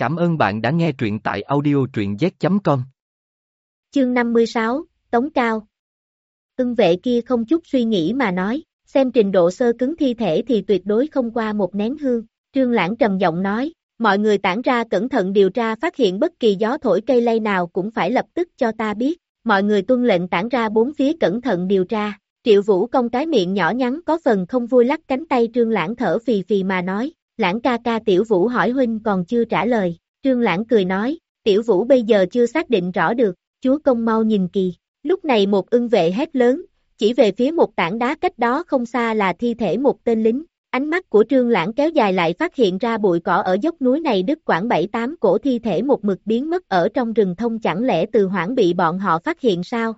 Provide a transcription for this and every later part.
Cảm ơn bạn đã nghe truyện tại audio truyện z.com. Chương 56, Tống Cao Ưng vệ kia không chút suy nghĩ mà nói, xem trình độ sơ cứng thi thể thì tuyệt đối không qua một nén hương. Trương Lãng trầm giọng nói, mọi người tản ra cẩn thận điều tra phát hiện bất kỳ gió thổi cây lay nào cũng phải lập tức cho ta biết. Mọi người tuân lệnh tản ra bốn phía cẩn thận điều tra. Triệu Vũ công cái miệng nhỏ nhắn có phần không vui lắc cánh tay Trương Lãng thở phì phì mà nói, Lãng ca ca Tiểu Vũ hỏi huynh còn chưa trả lời. Trương Lãng cười nói, Tiểu Vũ bây giờ chưa xác định rõ được, chúa công mau nhìn kỳ. Lúc này một ưng vệ hét lớn, chỉ về phía một tảng đá cách đó không xa là thi thể một tên lính. Ánh mắt của Trương Lãng kéo dài lại phát hiện ra bụi cỏ ở dốc núi này đứt khoảng 7-8 cổ thi thể một mực biến mất ở trong rừng thông chẳng lẽ từ hoảng bị bọn họ phát hiện sao?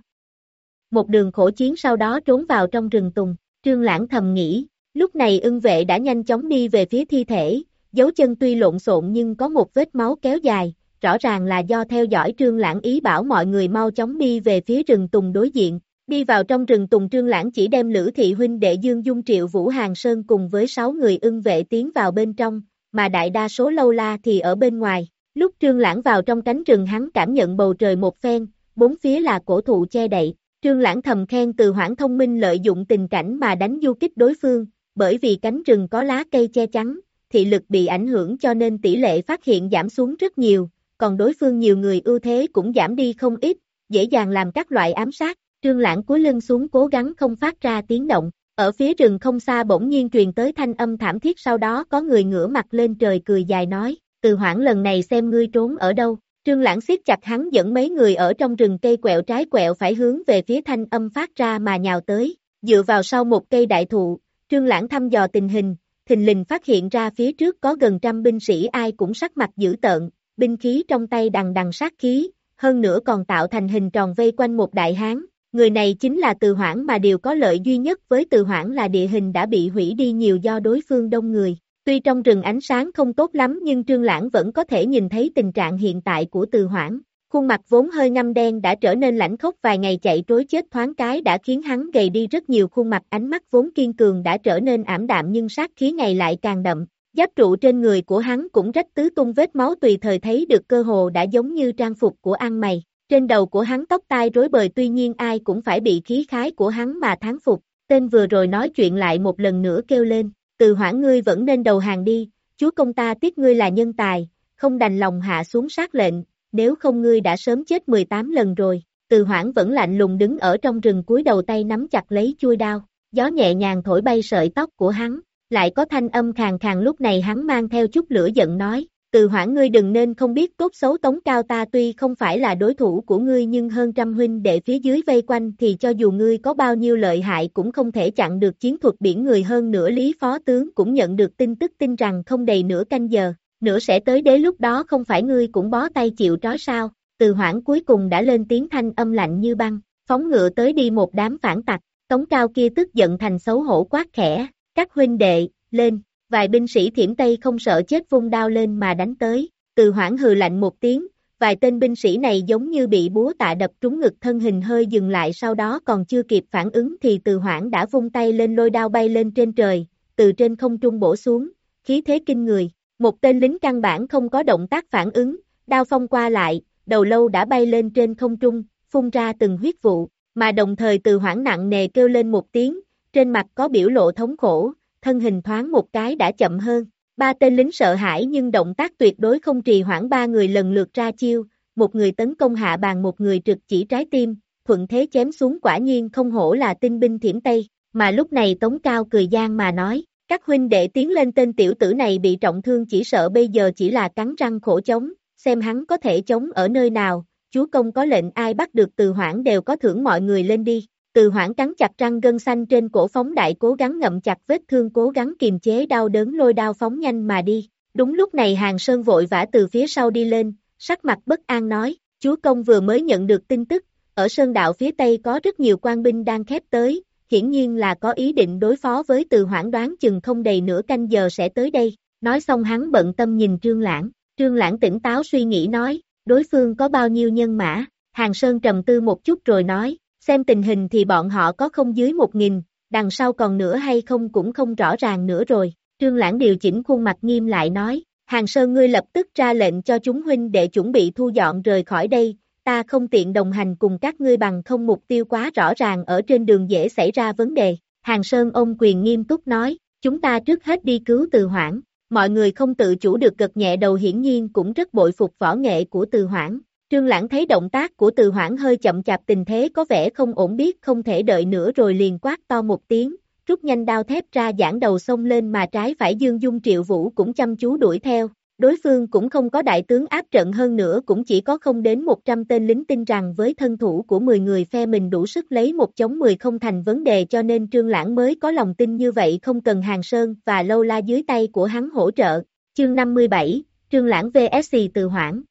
Một đường khổ chiến sau đó trốn vào trong rừng tùng, Trương Lãng thầm nghĩ, lúc này ưng vệ đã nhanh chóng đi về phía thi thể, dấu chân tuy lộn xộn nhưng có một vết máu kéo dài, rõ ràng là do theo dõi Trương Lãng ý bảo mọi người mau chóng đi về phía rừng tùng đối diện, Đi vào trong rừng Tùng Trương Lãng chỉ đem Lữ Thị Huynh đệ Dương Dung Triệu Vũ Hàng Sơn cùng với sáu người ưng vệ tiến vào bên trong, mà đại đa số lâu la thì ở bên ngoài. Lúc Trương Lãng vào trong cánh rừng hắn cảm nhận bầu trời một phen, bốn phía là cổ thụ che đậy. Trương Lãng thầm khen từ hoảng thông minh lợi dụng tình cảnh mà đánh du kích đối phương, bởi vì cánh rừng có lá cây che chắn, thị lực bị ảnh hưởng cho nên tỷ lệ phát hiện giảm xuống rất nhiều, còn đối phương nhiều người ưu thế cũng giảm đi không ít, dễ dàng làm các loại ám sát. Trương Lãng cúi lưng xuống cố gắng không phát ra tiếng động, ở phía rừng không xa bỗng nhiên truyền tới thanh âm thảm thiết sau đó có người ngửa mặt lên trời cười dài nói, từ hoảng lần này xem ngươi trốn ở đâu. Trương Lãng siết chặt hắn dẫn mấy người ở trong rừng cây quẹo trái quẹo phải hướng về phía thanh âm phát ra mà nhào tới, dựa vào sau một cây đại thụ, Trương Lãng thăm dò tình hình, thình lình phát hiện ra phía trước có gần trăm binh sĩ ai cũng sắc mặt dữ tợn, binh khí trong tay đằng đằng sát khí, hơn nữa còn tạo thành hình tròn vây quanh một đại hán, Người này chính là từ hoảng mà điều có lợi duy nhất với từ hoảng là địa hình đã bị hủy đi nhiều do đối phương đông người. Tuy trong rừng ánh sáng không tốt lắm nhưng Trương Lãng vẫn có thể nhìn thấy tình trạng hiện tại của từ hoảng. Khuôn mặt vốn hơi ngăm đen đã trở nên lãnh khốc vài ngày chạy trối chết thoáng cái đã khiến hắn gầy đi rất nhiều khuôn mặt ánh mắt vốn kiên cường đã trở nên ảm đạm nhưng sát khí ngày lại càng đậm. Giáp trụ trên người của hắn cũng rách tứ tung vết máu tùy thời thấy được cơ hồ đã giống như trang phục của ăn mày. Trên đầu của hắn tóc tai rối bời tuy nhiên ai cũng phải bị khí khái của hắn mà thắng phục, tên vừa rồi nói chuyện lại một lần nữa kêu lên, từ hoãn ngươi vẫn nên đầu hàng đi, chúa công ta tiếc ngươi là nhân tài, không đành lòng hạ xuống sát lệnh, nếu không ngươi đã sớm chết 18 lần rồi, từ Hoảng vẫn lạnh lùng đứng ở trong rừng cúi đầu tay nắm chặt lấy chui đao, gió nhẹ nhàng thổi bay sợi tóc của hắn, lại có thanh âm khàn khàn lúc này hắn mang theo chút lửa giận nói, từ Hoảng ngươi đừng nên không biết tốt xấu tống cao ta tuy không phải là đối thủ của ngươi nhưng hơn trăm huynh đệ phía dưới vây quanh thì cho dù ngươi có bao nhiêu lợi hại cũng không thể chặn được chiến thuật biển người hơn nữa. Lý phó tướng cũng nhận được tin tức tin rằng không đầy nửa canh giờ, nữa sẽ tới đế lúc đó không phải ngươi cũng bó tay chịu trói sao, từ hoãn cuối cùng đã lên tiếng thanh âm lạnh như băng, phóng ngựa tới đi một đám phản tặc, tống cao kia tức giận thành xấu hổ quát khẽ, các huynh đệ, lên, vài binh sĩ thiểm Tây không sợ chết vung đao lên mà đánh tới, từ hoảng hừ lạnh một tiếng, vài tên binh sĩ này giống như bị búa tạ đập trúng ngực thân hình hơi dừng lại sau đó còn chưa kịp phản ứng thì từ hoảng đã vung tay lên lôi đao bay lên trên trời, từ trên không trung bổ xuống, khí thế kinh người, một tên lính căn bản không có động tác phản ứng, đao phong qua lại, đầu lâu đã bay lên trên không trung, phun ra từng huyết vụ, mà đồng thời từ hoảng nặng nề kêu lên một tiếng, trên mặt có biểu lộ thống khổ, thân hình thoáng một cái đã chậm hơn. Ba tên lính sợ hãi nhưng động tác tuyệt đối không trì hoãn ba người lần lượt ra chiêu, một người tấn công hạ bàn một người trực chỉ trái tim, thuận thế chém xuống quả nhiên không hổ là tinh binh thiểm Tây, mà lúc này Tống Cao cười gian mà nói, các huynh đệ tiến lên tên tiểu tử này bị trọng thương chỉ sợ bây giờ chỉ là cắn răng khổ chống, xem hắn có thể chống ở nơi nào, chúa công có lệnh ai bắt được từ hoảng đều có thưởng mọi người lên đi. Từ hoảng cắn chặt răng gân xanh trên cổ phóng đại cố gắng ngậm chặt vết thương cố gắng kiềm chế đau đớn lôi đao phóng nhanh mà đi. Đúng lúc này hàng sơn vội vã từ phía sau đi lên, sắc mặt bất an nói, chúa công vừa mới nhận được tin tức, ở sơn đạo phía tây có rất nhiều quan binh đang khép tới, hiển nhiên là có ý định đối phó với từ hoảng đoán chừng không đầy nửa canh giờ sẽ tới đây. Nói xong hắn bận tâm nhìn Trương Lãng, Trương Lãng tỉnh táo suy nghĩ nói, đối phương có bao nhiêu nhân mã, Hàng Sơn trầm tư một chút rồi nói, Xem tình hình thì bọn họ có không dưới một nghìn, đằng sau còn nữa hay không cũng không rõ ràng nữa rồi. Trương Lãng điều chỉnh khuôn mặt nghiêm lại nói, Hàng Sơn ngươi lập tức ra lệnh cho chúng huynh để chuẩn bị thu dọn rời khỏi đây, ta không tiện đồng hành cùng các ngươi bằng không mục tiêu quá rõ ràng ở trên đường dễ xảy ra vấn đề. Hàng Sơn ông quyền nghiêm túc nói, chúng ta trước hết đi cứu từ hoảng, mọi người không tự chủ được gật nhẹ đầu hiển nhiên cũng rất bội phục võ nghệ của từ hoảng. Trương Lãng thấy động tác của từ hoảng hơi chậm chạp tình thế có vẻ không ổn biết không thể đợi nữa rồi liền quát to một tiếng, rút nhanh đao thép ra giảng đầu xông lên mà trái phải Dương Dung Triệu Vũ cũng chăm chú đuổi theo, Đối phương cũng không có đại tướng áp trận hơn nữa cũng chỉ có không đến 100 tên lính tin rằng với thân thủ của 10 người phe mình đủ sức lấy một chống 10 không thành vấn đề cho nên Trương Lãng mới có lòng tin như vậy không cần hàng sơn và lâu la dưới tay của hắn hỗ trợ. Chương 57, Trương Lãng VSC từ hoảng.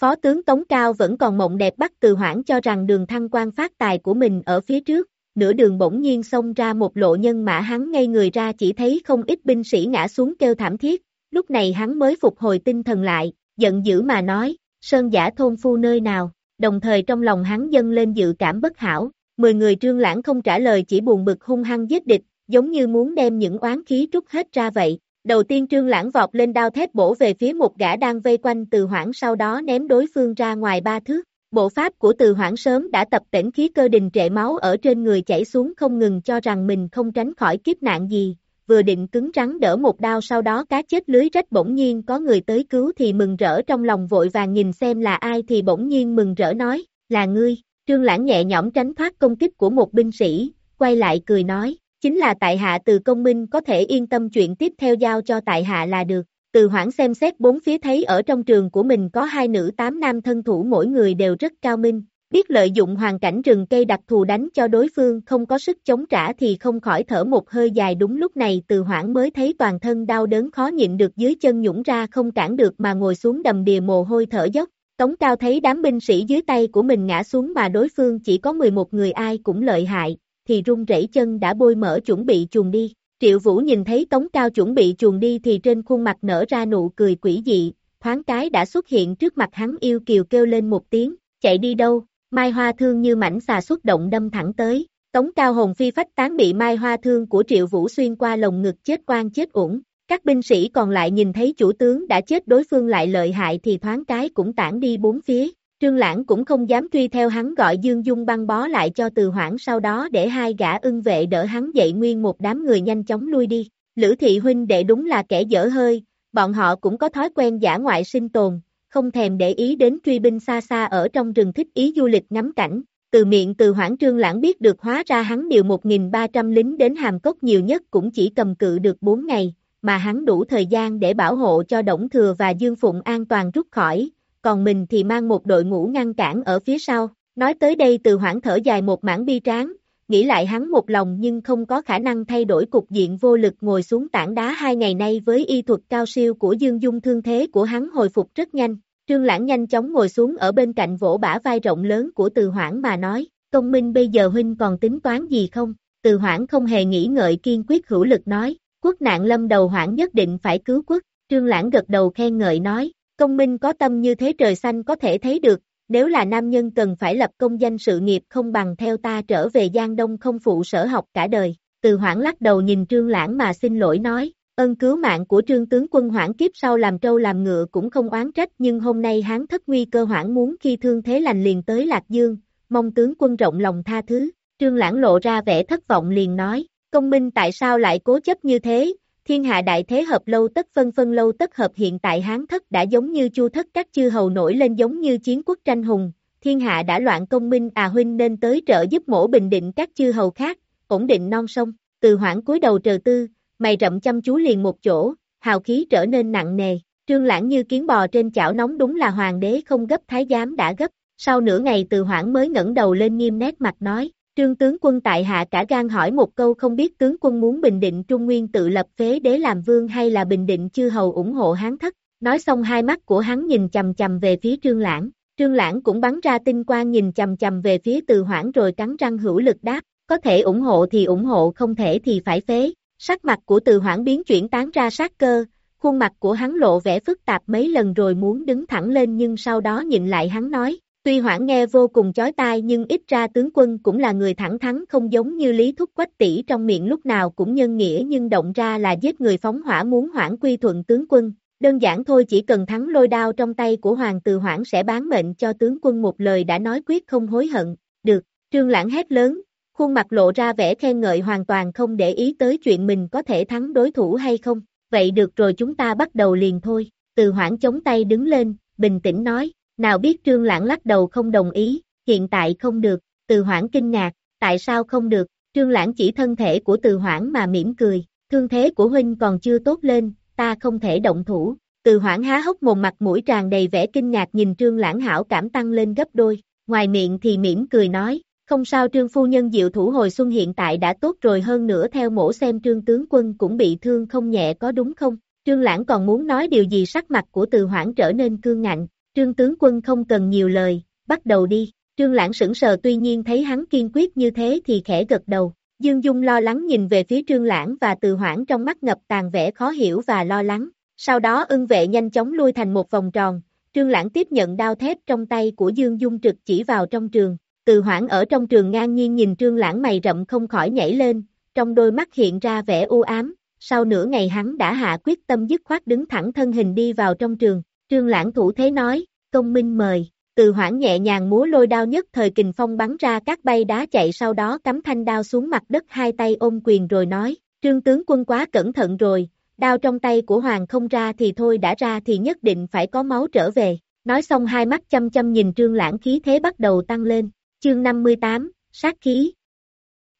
Phó tướng Tống Cao vẫn còn mộng đẹp bắt từ hoảng cho rằng đường thăng quan phát tài của mình ở phía trước, nửa đường bỗng nhiên xông ra một lộ nhân mã hắn ngay người ra chỉ thấy không ít binh sĩ ngã xuống kêu thảm thiết, lúc này hắn mới phục hồi tinh thần lại, giận dữ mà nói, sơn giả thôn phu nơi nào, đồng thời trong lòng hắn dâng lên dự cảm bất hảo, mười người trương lãng không trả lời chỉ buồn bực hung hăng giết địch, giống như muốn đem những oán khí trút hết ra vậy. Đầu tiên trương lãng vọt lên đao thép bổ về phía một gã đang vây quanh từ hoảng sau đó ném đối phương ra ngoài ba thước. Bộ pháp của từ hoảng sớm đã tập tỉnh khí cơ đình trệ máu ở trên người chảy xuống không ngừng cho rằng mình không tránh khỏi kiếp nạn gì, vừa định cứng rắn đỡ một đao sau đó cá chết lưới rách bỗng nhiên có người tới cứu thì mừng rỡ trong lòng vội vàng nhìn xem là ai thì bỗng nhiên mừng rỡ nói, là ngươi, trương lãng nhẹ nhõm tránh thoát công kích của một binh sĩ, quay lại cười nói, chính là tại hạ từ công minh có thể yên tâm chuyện tiếp theo giao cho tại hạ là được. Từ hoảng xem xét bốn phía thấy ở trong trường của mình có hai nữ tám nam thân thủ mỗi người đều rất cao minh, Biết lợi dụng hoàn cảnh rừng cây đặc thù đánh cho đối phương không có sức chống trả thì không khỏi thở một hơi dài đúng lúc này từ hoảng mới thấy toàn thân đau đớn khó nhịn được dưới chân nhũng ra không cản được mà ngồi xuống đầm đìa mồ hôi thở dốc. Tống cao thấy đám binh sĩ dưới tay của mình ngã xuống mà đối phương chỉ có 11 người ai cũng lợi hại, thì run rẩy chân đã bôi mở chuẩn bị chuồn đi. Triệu Vũ nhìn thấy Tống Cao chuẩn bị chuồn đi thì trên khuôn mặt nở ra nụ cười quỷ dị, thoáng cái đã xuất hiện trước mặt hắn yêu kiều kêu lên một tiếng, chạy đi đâu, Mai Hoa Thương như mảnh xà xuất động đâm thẳng tới, tống cao hồn phi phách tán bị Mai Hoa Thương của Triệu Vũ xuyên qua lồng ngực chết quan chết uổng. Các binh sĩ còn lại nhìn thấy chủ tướng đã chết đối phương lại lợi hại thì thoáng cái cũng tản đi bốn phía. Trương Lãng cũng không dám truy theo hắn gọi Dương Dung băng bó lại cho từ hoảng sau đó để hai gã ưng vệ đỡ hắn dậy nguyên một đám người nhanh chóng lui đi. Lữ thị huynh đệ đúng là kẻ dở hơi, bọn họ cũng có thói quen giả ngoại sinh tồn, không thèm để ý đến truy binh xa xa ở trong rừng thích ý du lịch ngắm cảnh. Từ miệng từ hoảng trương lãng biết được hóa ra hắn điều 1.300 lính đến hàm cốc nhiều nhất cũng chỉ cầm cự được 4 ngày, mà hắn đủ thời gian để bảo hộ cho Đổng Thừa và Dương Phụng an toàn rút khỏi, còn mình thì mang một đội ngũ ngăn cản ở phía sau. Nói tới đây từ hoảng thở dài một mảng bi tráng, nghĩ lại hắn một lòng nhưng không có khả năng thay đổi cục diện vô lực ngồi xuống tảng đá hai ngày nay với y thuật cao siêu của Dương Dung thương thế của hắn hồi phục rất nhanh. Trương Lãng nhanh chóng ngồi xuống ở bên cạnh vỗ bả vai rộng lớn của Từ Hoảng mà nói, công minh bây giờ huynh còn tính toán gì không? Từ Hoảng không hề nghĩ ngợi kiên quyết hữu lực nói, quốc nạn lâm đầu Hoảng nhất định phải cứu quốc. Trương Lãng gật đầu khen ngợi nói, công minh có tâm như thế trời xanh có thể thấy được, nếu là nam nhân cần phải lập công danh sự nghiệp không bằng theo ta trở về Giang Đông không phụ sở học cả đời. Từ hoảng lắc đầu nhìn Trương Lãng mà xin lỗi nói, ân cứu mạng của trương tướng quân hoảng kiếp sau làm trâu làm ngựa cũng không oán trách nhưng hôm nay hắn thất nguy cơ hoảng muốn khi thương thế lành liền tới Lạc Dương, mong tướng quân rộng lòng tha thứ. Trương Lãng lộ ra vẻ thất vọng liền nói, công minh tại sao lại cố chấp như thế, thiên hạ đại thế hợp lâu tất phân phân lâu tất hợp hiện tại hán thất đã giống như chu thất các chư hầu nổi lên giống như chiến quốc tranh hùng, thiên hạ đã loạn công minh à huynh nên tới trợ giúp mổ bình định các chư hầu khác, ổn định non sông, từ hoảng cúi đầu trờ tư, mày rậm chăm chú liền một chỗ, hào khí trở nên nặng nề, trương lãng như kiến bò trên chảo nóng đúng là hoàng đế không gấp thái giám đã gấp, sau nửa ngày từ hoảng mới ngẩng đầu lên nghiêm nét mặt nói, trương tướng quân tại hạ cả gan hỏi một câu không biết tướng quân muốn bình định Trung Nguyên tự lập phế đế làm vương hay là bình định chư hầu ủng hộ hán thất, nói xong hai mắt của hắn nhìn chầm chầm về phía trương lãng, trương lãng cũng bắn ra tinh quang nhìn chầm chầm về phía từ hoảng rồi cắn răng hữu lực đáp, có thể ủng hộ thì ủng hộ không thể thì phải phế, Sắc mặt của từ hoảng biến chuyển tán ra sát cơ, khuôn mặt của hắn lộ vẻ phức tạp mấy lần rồi muốn đứng thẳng lên nhưng sau đó nhìn lại hắn nói, tuy hoảng nghe vô cùng chói tai nhưng ít ra tướng quân cũng là người thẳng thắn không giống như lý thúc quách tỷ trong miệng lúc nào cũng nhân nghĩa nhưng động ra là giết người phóng hỏa muốn hoảng quy thuận tướng quân, Đơn giản thôi chỉ cần thắng lôi đao trong tay của Hoàng Từ Hoảng sẽ bán mệnh cho tướng quân một lời đã nói quyết không hối hận. Được, Trương Lãng hét lớn, khuôn mặt lộ ra vẻ khen ngợi hoàn toàn không để ý tới chuyện mình có thể thắng đối thủ hay không. Vậy được rồi chúng ta bắt đầu liền thôi. Từ Hoảng chống tay đứng lên, bình tĩnh nói, nào biết Trương Lãng lắc đầu không đồng ý, hiện tại không được. Từ Hoảng kinh ngạc, tại sao không được? Trương Lãng chỉ thân thể của Từ Hoảng mà mỉm cười, thương thế của huynh còn chưa tốt lên, ta không thể động thủ. Từ hoảng há hốc mồm mặt mũi tràn đầy vẻ kinh ngạc nhìn trương lãng hảo cảm tăng lên gấp đôi, ngoài miệng thì mỉm cười nói, không sao trương phu nhân diệu thủ hồi xuân hiện tại đã tốt rồi hơn nữa theo mổ xem trương tướng quân cũng bị thương không nhẹ có đúng không? Trương lãng còn muốn nói điều gì sắc mặt của từ hoảng trở nên cương ngạnh, trương tướng quân không cần nhiều lời, bắt đầu đi. Trương lãng sững sờ tuy nhiên thấy hắn kiên quyết như thế thì khẽ gật đầu, Dương Dung lo lắng nhìn về phía Trương Lãng và Từ Hoảng trong mắt ngập tàn vẻ khó hiểu và lo lắng. Sau đó ưng vệ nhanh chóng lui thành một vòng tròn, Trương Lãng tiếp nhận đao thép trong tay của Dương Dung trực chỉ vào trong trường. Từ Hoảng ở trong trường ngang nhiên nhìn Trương Lãng mày rậm không khỏi nhảy lên, trong đôi mắt hiện ra vẻ u ám. Sau nửa ngày hắn đã hạ quyết tâm dứt khoát đứng thẳng thân hình đi vào trong trường. Trương Lãng thủ thế nói, công minh mời. Từ hoảng nhẹ nhàng múa lôi đao nhất thời kình phong bắn ra các bay đá chạy sau đó cắm thanh đao xuống mặt đất hai tay ôm quyền rồi nói, trương tướng quân quá cẩn thận rồi, đao trong tay của hoàng không ra thì thôi đã ra thì nhất định phải có máu trở về. Nói xong hai mắt chăm chăm nhìn trương lãng khí thế bắt đầu tăng lên, chương 58, sát khí.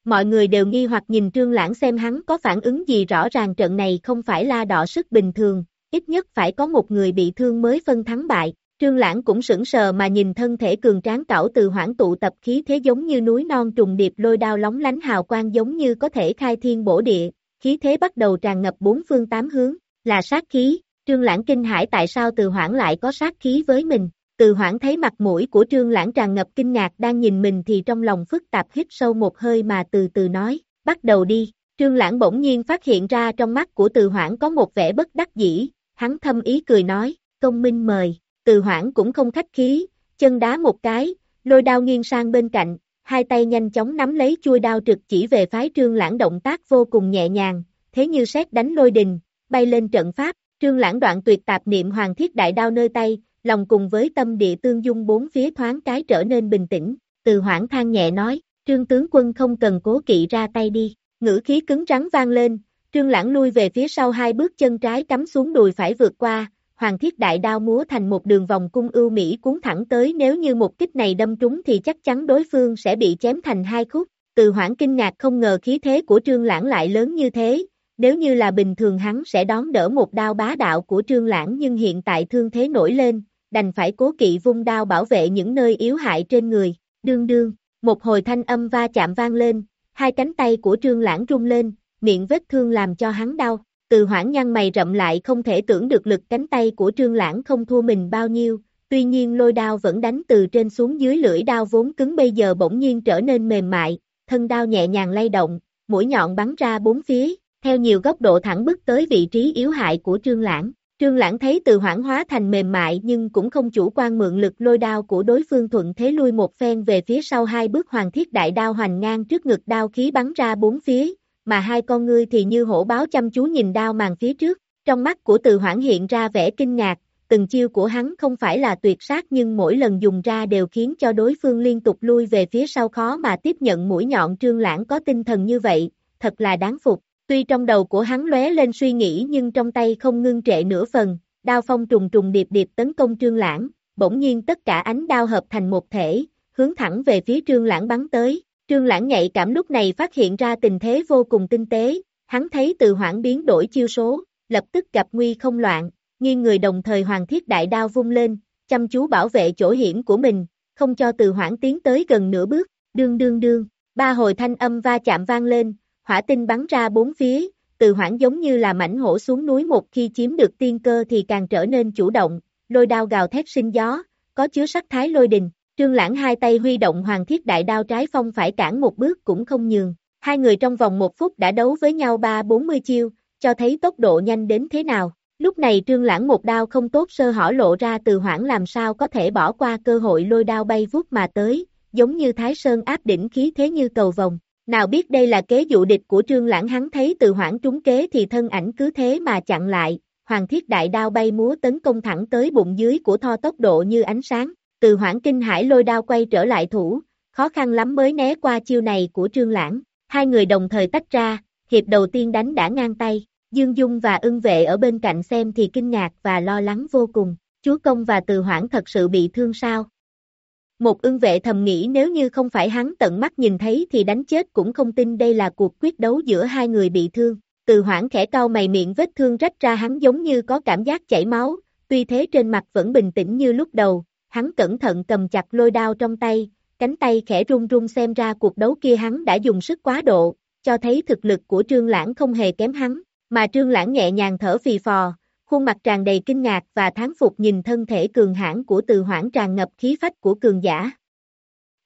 Mọi người đều nghi hoặc nhìn trương lãng xem hắn có phản ứng gì rõ ràng trận này không phải la đỏ sức bình thường, ít nhất phải có một người bị thương mới phân thắng bại, Trương Lãng cũng sững sờ mà nhìn thân thể cường tráng cảo từ hoảng tụ tập khí thế giống như núi non trùng điệp lôi đao lóng lánh hào quang giống như có thể khai thiên bổ địa, khí thế bắt đầu tràn ngập bốn phương tám hướng, là sát khí, Trương Lãng kinh hãi tại sao từ hoảng lại có sát khí với mình, từ hoảng thấy mặt mũi của Trương Lãng tràn ngập kinh ngạc đang nhìn mình thì trong lòng phức tạp hít sâu một hơi mà từ từ nói, bắt đầu đi, Trương Lãng bỗng nhiên phát hiện ra trong mắt của từ hoảng có một vẻ bất đắc dĩ, hắn thâm ý cười nói, công minh mời. Từ hoảng cũng không khách khí, chân đá một cái, lôi đao nghiêng sang bên cạnh, hai tay nhanh chóng nắm lấy chui đao trực chỉ về phái trương lãng động tác vô cùng nhẹ nhàng, thế như xét đánh lôi đình, bay lên trận pháp, trương lãng đoạn tuyệt tạp niệm hoàng thiết đại đao nơi tay, lòng cùng với tâm địa tương dung bốn phía thoáng cái trở nên bình tĩnh, từ hoảng than nhẹ nói, trương tướng quân không cần cố kỵ ra tay đi, ngữ khí cứng rắn vang lên, trương lãng lui về phía sau hai bước chân trái cắm xuống đùi phải vượt qua, hoàng thiết đại đao múa thành một đường vòng cung ưu mỹ cuốn thẳng tới nếu như một kích này đâm trúng thì chắc chắn đối phương sẽ bị chém thành hai khúc. Từ hoảng kinh ngạc không ngờ khí thế của trương lãng lại lớn như thế, nếu như là bình thường hắn sẽ đón đỡ một đao bá đạo của trương lãng nhưng hiện tại thương thế nổi lên, đành phải cố kỵ vung đao bảo vệ những nơi yếu hại trên người, đương đương, một hồi thanh âm va chạm vang lên, hai cánh tay của trương lãng rung lên, miệng vết thương làm cho hắn đau, từ hoảng nhăn mày rậm lại không thể tưởng được lực cánh tay của trương lãng không thua mình bao nhiêu, tuy nhiên lôi đao vẫn đánh từ trên xuống dưới lưỡi đao vốn cứng bây giờ bỗng nhiên trở nên mềm mại, thân đao nhẹ nhàng lay động, mũi nhọn bắn ra bốn phía, theo nhiều góc độ thẳng bước tới vị trí yếu hại của trương lãng. Trương Lãng thấy từ hoảng hóa thành mềm mại nhưng cũng không chủ quan mượn lực lôi đao của đối phương thuận thế lui một phen về phía sau hai bước hoàng thiết đại đao hoành ngang trước ngực đao khí bắn ra bốn phía, mà hai con ngươi thì như hổ báo chăm chú nhìn đao màn phía trước, trong mắt của từ hoảng hiện ra vẻ kinh ngạc, từng chiêu của hắn không phải là tuyệt sát nhưng mỗi lần dùng ra đều khiến cho đối phương liên tục lui về phía sau khó mà tiếp nhận mũi nhọn trương lãng có tinh thần như vậy, thật là đáng phục. Tuy trong đầu của hắn lóe lên suy nghĩ nhưng trong tay không ngưng trệ nửa phần, đao phong trùng trùng điệp điệp tấn công trương lãng, bỗng nhiên tất cả ánh đao hợp thành một thể, hướng thẳng về phía trương lãng bắn tới, Trương Lãng nhạy cảm lúc này phát hiện ra tình thế vô cùng tinh tế, hắn thấy từ hoảng biến đổi chiêu số, lập tức gặp nguy không loạn, nghiêng người đồng thời hoàng thiết đại đao vung lên, chăm chú bảo vệ chỗ hiểm của mình, không cho từ hoảng tiến tới gần nửa bước, đương đương đương, ba hồi thanh âm va chạm vang lên, hỏa tinh bắn ra bốn phía, từ hoảng giống như là mảnh hổ xuống núi một khi chiếm được tiên cơ thì càng trở nên chủ động, lôi đao gào thét sinh gió, có chứa sắc thái lôi đình, Trương Lãng hai tay huy động hoàng thiết đại đao trái phong phải cản một bước cũng không nhường. Hai người trong vòng một phút đã đấu với nhau ba bốn mươi chiêu, cho thấy tốc độ nhanh đến thế nào. Lúc này Trương Lãng một đao không tốt sơ hở lộ ra từ hoảng làm sao có thể bỏ qua cơ hội lôi đao bay vút mà tới, giống như Thái Sơn áp đỉnh khí thế như cầu vòng. Nào biết đây là kế dụ địch của Trương Lãng hắn thấy từ hoảng trúng kế thì thân ảnh cứ thế mà chặn lại, hoàng thiết đại đao bay múa tấn công thẳng tới bụng dưới của Tho tốc độ như ánh sáng, từ hoảng kinh hải lôi đao quay trở lại thủ, khó khăn lắm mới né qua chiêu này của Trương Lãng, hai người đồng thời tách ra, hiệp đầu tiên đánh đã ngang tay, Dương Dung và ưng vệ ở bên cạnh xem thì kinh ngạc và lo lắng vô cùng, chúa công và từ hoảng thật sự bị thương sao? Một ưng vệ thầm nghĩ nếu như không phải hắn tận mắt nhìn thấy thì đánh chết cũng không tin đây là cuộc quyết đấu giữa hai người bị thương. Từ hoảng khẽ cau mày miệng vết thương rách ra hắn giống như có cảm giác chảy máu, tuy thế trên mặt vẫn bình tĩnh như lúc đầu, hắn cẩn thận cầm chặt lôi đao trong tay, cánh tay khẽ run run xem ra cuộc đấu kia hắn đã dùng sức quá độ, cho thấy thực lực của Trương Lãng không hề kém hắn, mà Trương Lãng nhẹ nhàng thở phì phò, khuôn mặt tràn đầy kinh ngạc và thán phục nhìn thân thể cường hãn của từ hoảng tràn ngập khí phách của cường giả.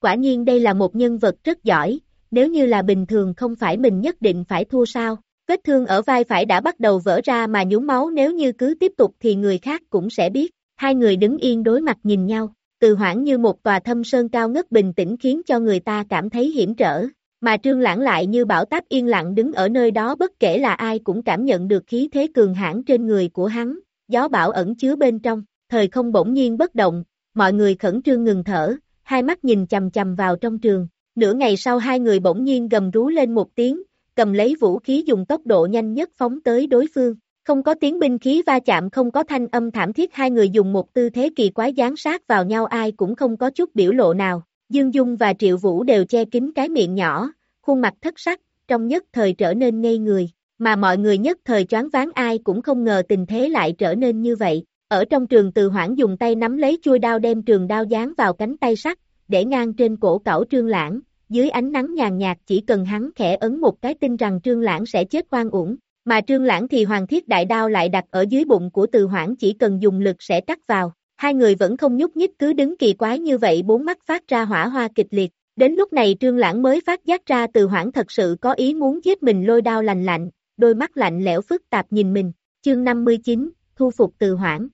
Quả nhiên đây là một nhân vật rất giỏi, nếu như là bình thường không phải mình nhất định phải thua sao. Vết thương ở vai phải đã bắt đầu vỡ ra mà nhúng máu nếu như cứ tiếp tục thì người khác cũng sẽ biết. Hai người đứng yên đối mặt nhìn nhau, từ hoảng như một tòa thâm sơn cao ngất bình tĩnh khiến cho người ta cảm thấy hiểm trở. Mà trương lãng lại như bảo táp yên lặng đứng ở nơi đó bất kể là ai cũng cảm nhận được khí thế cường hãn trên người của hắn, gió bão ẩn chứa bên trong, thời không bỗng nhiên bất động, mọi người khẩn trương ngừng thở, hai mắt nhìn chầm chầm vào trong trường. Nửa ngày sau hai người bỗng nhiên gầm rú lên một tiếng, cầm lấy vũ khí dùng tốc độ nhanh nhất phóng tới đối phương. Không có tiếng binh khí va chạm không có thanh âm thảm thiết hai người dùng một tư thế kỳ quái gián sát vào nhau ai cũng không có chút biểu lộ nào. Dương Dung và Triệu Vũ đều che kín cái miệng nhỏ, khuôn mặt thất sắc, trong nhất thời trở nên ngây người, mà mọi người nhất thời choáng ván ai cũng không ngờ tình thế lại trở nên như vậy. Ở trong trường từ hoảng dùng tay nắm lấy chui đao đem trường đao dán vào cánh tay sắt, để ngang trên cổ cẩu trương lãng, dưới ánh nắng nhàn nhạt chỉ cần hắn khẽ ấn một cái tin rằng trương lãng sẽ chết oan uổng, mà trương lãng thì hoàng thiết đại đao lại đặt ở dưới bụng của từ hoảng chỉ cần dùng lực sẽ cắt vào, Hai người vẫn không nhúc nhích cứ đứng kỳ quái như vậy bốn mắt phát ra hỏa hoa kịch liệt. Đến lúc này trương lãng mới phát giác ra từ hoảng thật sự có ý muốn giết mình lôi đao lành lạnh, đôi mắt lạnh lẽo phức tạp nhìn mình. Chương 59, thu phục từ hoảng.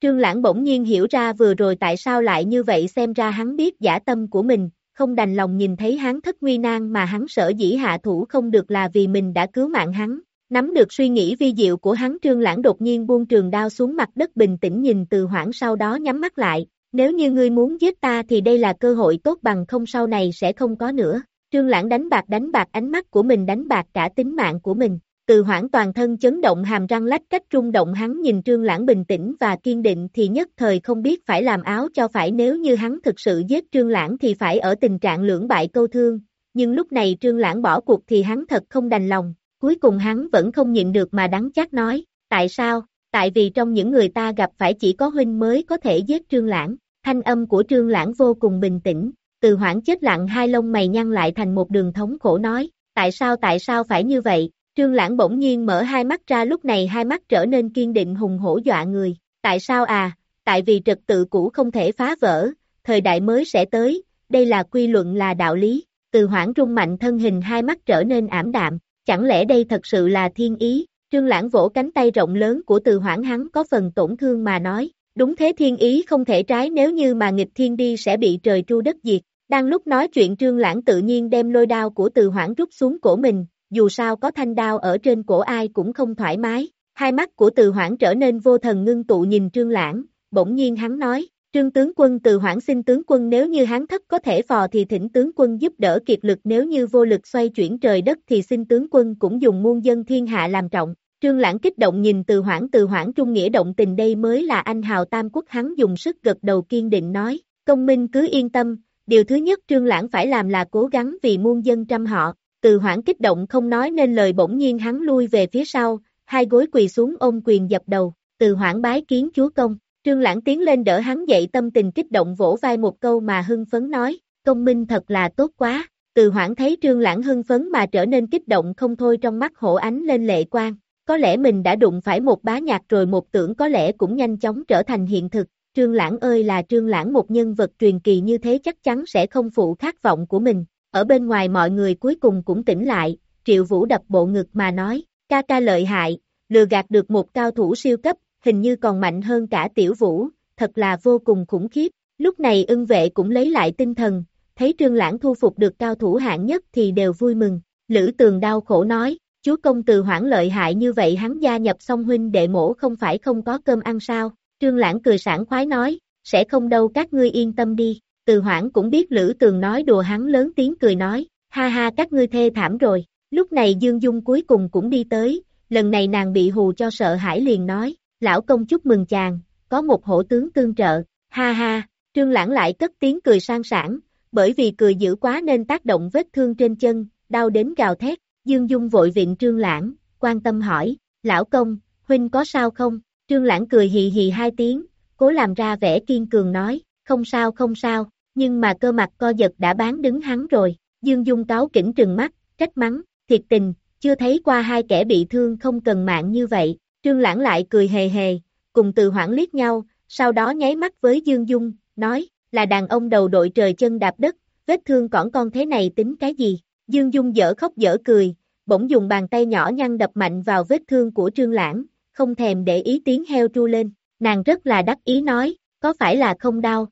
Trương lãng bỗng nhiên hiểu ra vừa rồi tại sao lại như vậy xem ra hắn biết giả tâm của mình, không đành lòng nhìn thấy hắn thất nguy nan mà hắn sợ dĩ hạ thủ không được là vì mình đã cứu mạng hắn, Nắm được suy nghĩ vi diệu của hắn trương lãng đột nhiên buông trường đao xuống mặt đất bình tĩnh nhìn từ hoảng sau đó nhắm mắt lại, nếu như ngươi muốn giết ta thì đây là cơ hội tốt bằng không sau này sẽ không có nữa. Trương lãng đánh bạc đánh bạc ánh mắt của mình đánh bạc cả tính mạng của mình. Từ hoảng toàn thân chấn động hàm răng lách cách rung động hắn nhìn trương lãng bình tĩnh và kiên định thì nhất thời không biết phải làm áo cho phải nếu như hắn thực sự giết trương lãng thì phải ở tình trạng lưỡng bại câu thương. Nhưng lúc này trương lãng bỏ cuộc thì hắn thật không đành lòng, Cuối cùng hắn vẫn không nhịn được mà đắng chắc nói, tại sao, tại vì trong những người ta gặp phải chỉ có huynh mới có thể giết trương lãng, thanh âm của trương lãng vô cùng bình tĩnh, từ hoảng chết lặng hai lông mày nhăn lại thành một đường thống khổ nói, tại sao tại sao phải như vậy, trương lãng bỗng nhiên mở hai mắt ra lúc này hai mắt trở nên kiên định hùng hổ dọa người, tại sao à, tại vì trật tự cũ không thể phá vỡ, thời đại mới sẽ tới, đây là quy luận là đạo lý, từ hoảng rung mạnh thân hình hai mắt trở nên ảm đạm, chẳng lẽ đây thật sự là thiên ý, trương lãng vỗ cánh tay rộng lớn của từ hoảng hắn có phần tổn thương mà nói, đúng thế thiên ý không thể trái nếu như mà nghịch thiên đi sẽ bị trời tru đất diệt, đang lúc nói chuyện trương lãng tự nhiên đem lôi đao của từ hoảng rút xuống cổ mình, dù sao có thanh đao ở trên cổ ai cũng không thoải mái, hai mắt của từ hoảng trở nên vô thần ngưng tụ nhìn trương lãng, bỗng nhiên hắn nói, Trương tướng quân từ hoãn xin tướng quân nếu như hán thất có thể phò thì thỉnh tướng quân giúp đỡ kiệt lực nếu như vô lực xoay chuyển trời đất thì xin tướng quân cũng dùng muôn dân thiên hạ làm trọng. Trương lãng kích động nhìn từ hoãn từ hoãn trung nghĩa động tình đây mới là anh hào tam quốc hắn dùng sức gật đầu kiên định nói, công minh cứ yên tâm, điều thứ nhất trương lãng phải làm là cố gắng vì muôn dân trăm họ, từ hoãn kích động không nói nên lời bỗng nhiên hắn lui về phía sau, hai gối quỳ xuống ôm quyền dập đầu, từ hoãn bái kiến chúa công. Trương Lãng tiến lên đỡ hắn dậy tâm tình kích động vỗ vai một câu mà hưng phấn nói, công minh thật là tốt quá, từ hoảng thấy Trương Lãng hưng phấn mà trở nên kích động không thôi trong mắt hổ ánh lên lệ quang, có lẽ mình đã đụng phải một bá nhạc rồi một tưởng có lẽ cũng nhanh chóng trở thành hiện thực, Trương Lãng ơi là Trương Lãng một nhân vật truyền kỳ như thế chắc chắn sẽ không phụ khát vọng của mình, ở bên ngoài mọi người cuối cùng cũng tỉnh lại, Triệu Vũ đập bộ ngực mà nói, ca ca lợi hại, lừa gạt được một cao thủ siêu cấp, hình như còn mạnh hơn cả tiểu vũ, thật là vô cùng khủng khiếp. Lúc này ưng vệ cũng lấy lại tinh thần, thấy trương lãng thu phục được cao thủ hạng nhất thì đều vui mừng. Lữ tường đau khổ nói, chúa công từ hoảng lợi hại như vậy hắn gia nhập song huynh đệ mổ không phải không có cơm ăn sao, trương lãng cười sảng khoái nói, sẽ không đâu các ngươi yên tâm đi, từ hoảng cũng biết Lữ Tường nói đùa hắn lớn tiếng cười nói, ha ha các ngươi thê thảm rồi, lúc này Dương Dung cuối cùng cũng đi tới, lần này nàng bị hù cho sợ hãi liền nói, lão công chúc mừng chàng, có một hổ tướng tương trợ, ha ha, trương lãng lại cất tiếng cười sang sảng, bởi vì cười dữ quá nên tác động vết thương trên chân, đau đến gào thét, Dương Dung vội viện trương lãng, quan tâm hỏi, lão công, huynh có sao không, trương lãng cười hì hì hai tiếng, cố làm ra vẻ kiên cường nói, không sao không sao, nhưng mà cơ mặt co giật đã bán đứng hắn rồi, Dương Dung cáo kỉnh trừng mắt, trách mắng, thiệt tình, chưa thấy qua hai kẻ bị thương không cần mạng như vậy, trương lãng lại cười hề hề, cùng từ hoảng liếc nhau, sau đó nháy mắt với Dương Dung, nói, là đàn ông đầu đội trời chân đạp đất, vết thương cỏn con thế này tính cái gì, Dương Dung dở khóc dở cười, bỗng dùng bàn tay nhỏ nhăn đập mạnh vào vết thương của trương lãng, không thèm để ý tiếng heo tru lên, nàng rất là đắc ý nói, có phải là không đau?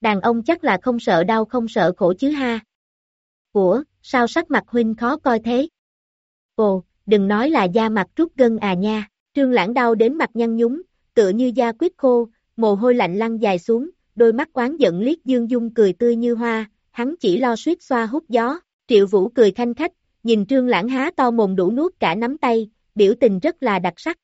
Đàn ông chắc là không sợ đau không sợ khổ chứ ha. Ủa, sao sắc mặt huynh khó coi thế? Ồ, đừng nói là da mặt rút gân à nha, trương lãng đau đến mặt nhăn nhúng, tựa như da quyết khô, mồ hôi lạnh lăn dài xuống, đôi mắt quán giận liếc Dương Dung cười tươi như hoa, hắn chỉ lo suýt xoa hút gió, triệu vũ cười thanh khách, nhìn trương lãng há to mồm đủ nuốt cả nắm tay, biểu tình rất là đặc sắc.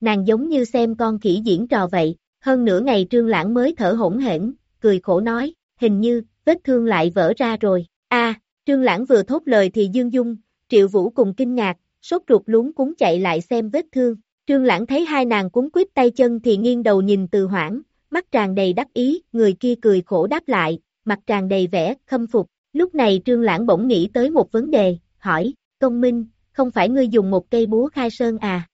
Nàng giống như xem con khỉ diễn trò vậy, hơn nửa ngày trương lãng mới thở hỗn hển, cười khổ nói, hình như, vết thương lại vỡ ra rồi, a trương lãng vừa thốt lời thì Dương Dung, triệu vũ cùng kinh ngạc, sốt ruột lúng cúng chạy lại xem vết thương, trương lãng thấy hai nàng cuốn quýt tay chân thì nghiêng đầu nhìn từ hoảng, mắt tràn đầy đắc ý, người kia cười khổ đáp lại, mặt tràn đầy vẻ, khâm phục, lúc này trương lãng bỗng nghĩ tới một vấn đề, hỏi, công minh, không phải ngươi dùng một cây búa khai sơn à?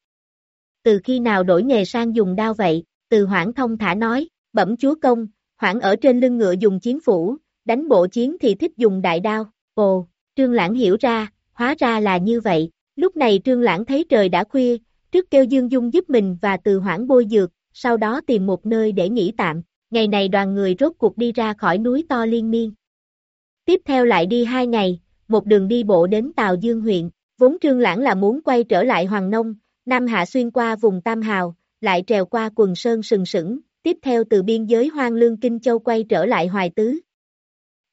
Từ khi nào đổi nghề sang dùng đao vậy? Từ hoảng thông thả nói, bẩm chúa công, hoảng ở trên lưng ngựa dùng chiến phủ, đánh bộ chiến thì thích dùng đại đao. Ồ, trương lãng hiểu ra, hóa ra là như vậy. Lúc này trương lãng thấy trời đã khuya, trước kêu Dương Dung giúp mình và từ hoảng bôi dược, sau đó tìm một nơi để nghỉ tạm. Ngày này đoàn người rốt cuộc đi ra khỏi núi to liên miên. Tiếp theo lại đi hai ngày, một đường đi bộ đến tàu Dương huyện, vốn trương lãng là muốn quay trở lại Hoàng Nông, Nam Hạ xuyên qua vùng Tam Hào, lại trèo qua quần sơn sừng sững, tiếp theo từ biên giới hoang lương Kinh Châu quay trở lại Hoài Tứ.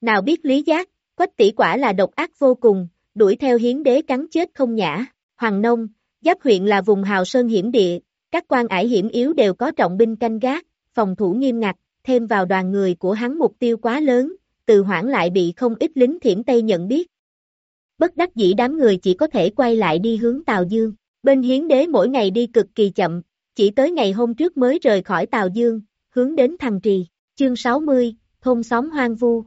Nào biết lý giác, quách tỷ quả là độc ác vô cùng, đuổi theo hiến đế cắn chết không nhã, Hoàng Nông, giáp huyện là vùng hào sơn hiểm địa, các quan ải hiểm yếu đều có trọng binh canh gác, phòng thủ nghiêm ngặt, thêm vào đoàn người của hắn mục tiêu quá lớn, từ hoãn lại bị không ít lính thiểm Tây nhận biết. Bất đắc dĩ đám người chỉ có thể quay lại đi hướng Tào Dương, bên hiến đế mỗi ngày đi cực kỳ chậm, chỉ tới ngày hôm trước mới rời khỏi Tào Dương, hướng đến Thằng Trì, chương 60, thôn xóm hoang vu.